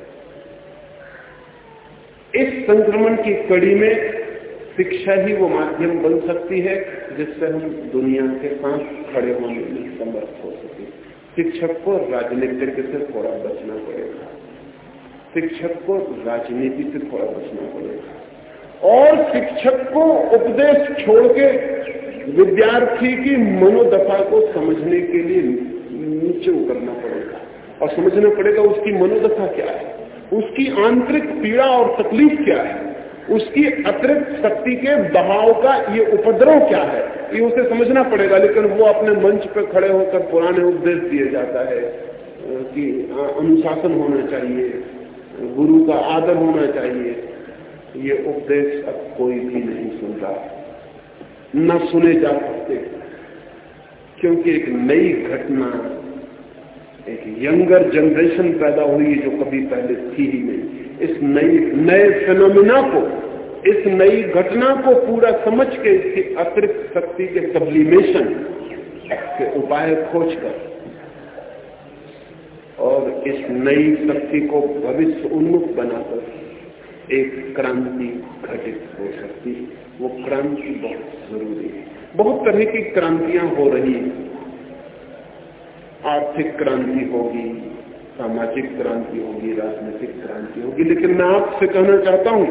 इस संक्रमण की कड़ी में शिक्षा ही वो माध्यम बन सकती है जिससे हम दुनिया के साथ खड़े होने में समर्थ हो सके। शिक्षक को राजनीतिक से थोड़ा बचना पड़ेगा। शिक्षक को राजनीति से थोड़ा बचना पड़ेगा। और शिक्षक को उपदेश छोड़ के विद्यार्थी की मनोदशा को समझने के लिए नीचे उतरना पड़ेगा। और समझना पड़ेगा उसकी मनोदशा क्या है? उसकी आंतरिक पीड़ा और तकलीफ़ क्या है? उसकी अतिरिक्त शक्ति के दबाव का ये उपद्रव क्या है? ये उसे समझना पड़ेगा, लेकिन वो अपने मंच पर खड़े होकर पुराने उपदेश दिए जाता है कि अनुशासन होना चाहिए, गुरु का आदर होना चाहिए। ये उपदेश अब कोई भी नहीं सुन रहा न सुने जा सकते, क्योंकि एक नई घटना, एक यंगर जनरेशन पैदा हुई जो कभी पहले थी ही नहीं। इस नई, नए फिनोमिना को, इस नई घटना को पूरा समझ के इसकी अतिरिक्त शक्ति के सब्लिमेशन के उपाय खोजकर और इस नई शक्ति को भविष्य उन्मुख बनाकर एक क्रांति घटित हो सकती वो क्रांति बहुत ज़रूरी है। बहुत तरह की क्रांतियाँ हो रही हैं। आर्थिक क्रांति होगी सामाजिक क्रांति होगी, राजनीतिक क्रांति होगी। लेकिन मैं आपसे कहना चाहता हूँ,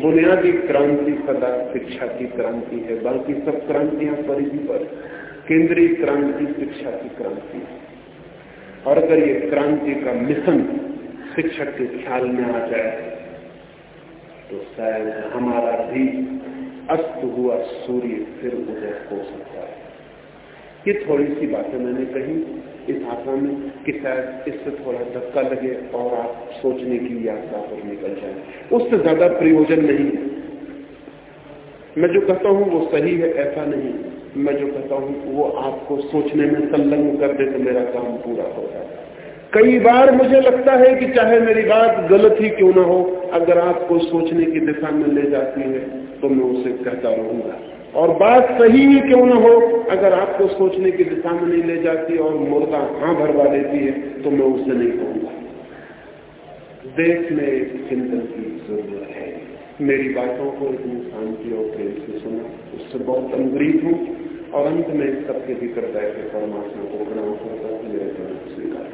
बुनियादी क्रांति सदा शिक्षा की क्रांति है, बाकी सब क्रांतियाँ परिधि पर। केंद्रीय क्रांति शिक्षा की क्रांति है। और अगर ये क्रांति का मिशन शिक्षक के ख्याल में आ जाए तो शायद हमारा भी अस्त हुआ सूर्य फिर उदय हो सकता है। ये थोड़ी सी बातें मैंने कही इस आशा में कि शायद इससे थोड़ा धक्का लगे और आप सोचने की यात्रा पर निकल जाए। उससे ज़्यादा प्रयोजन नहीं है। मैं जो कहता हूँ वो सही है, ऐसा नहीं। मैं जो कहता हूँ वो आपको सोचने में संलग्न कर दे तो मेरा काम पूरा हो जाता कई बार मुझे लगता है कि चाहे मेरी बात गलत ही क्यों ना हो, अगर आपको सोचने की दिशा में ले जाती है तो मैं उसे कहता रहूँगा। और बात सही ही क्यों न हो, अगर आपको सोचने की दिशा में नहीं ले जाती और मुर्दा हाँ भरवा देती है तो मैं उससे नहीं कहूँगा। देश में एक चिंतन की ज़रूरत है। मेरी बातों को इतनी शांति और प्रेम से सुना, उससे बहुत अनुग्रहित हूँ और अंत में सबके भीतर बैठे परमात्मा को प्रणाम करता मेरे स्वीकार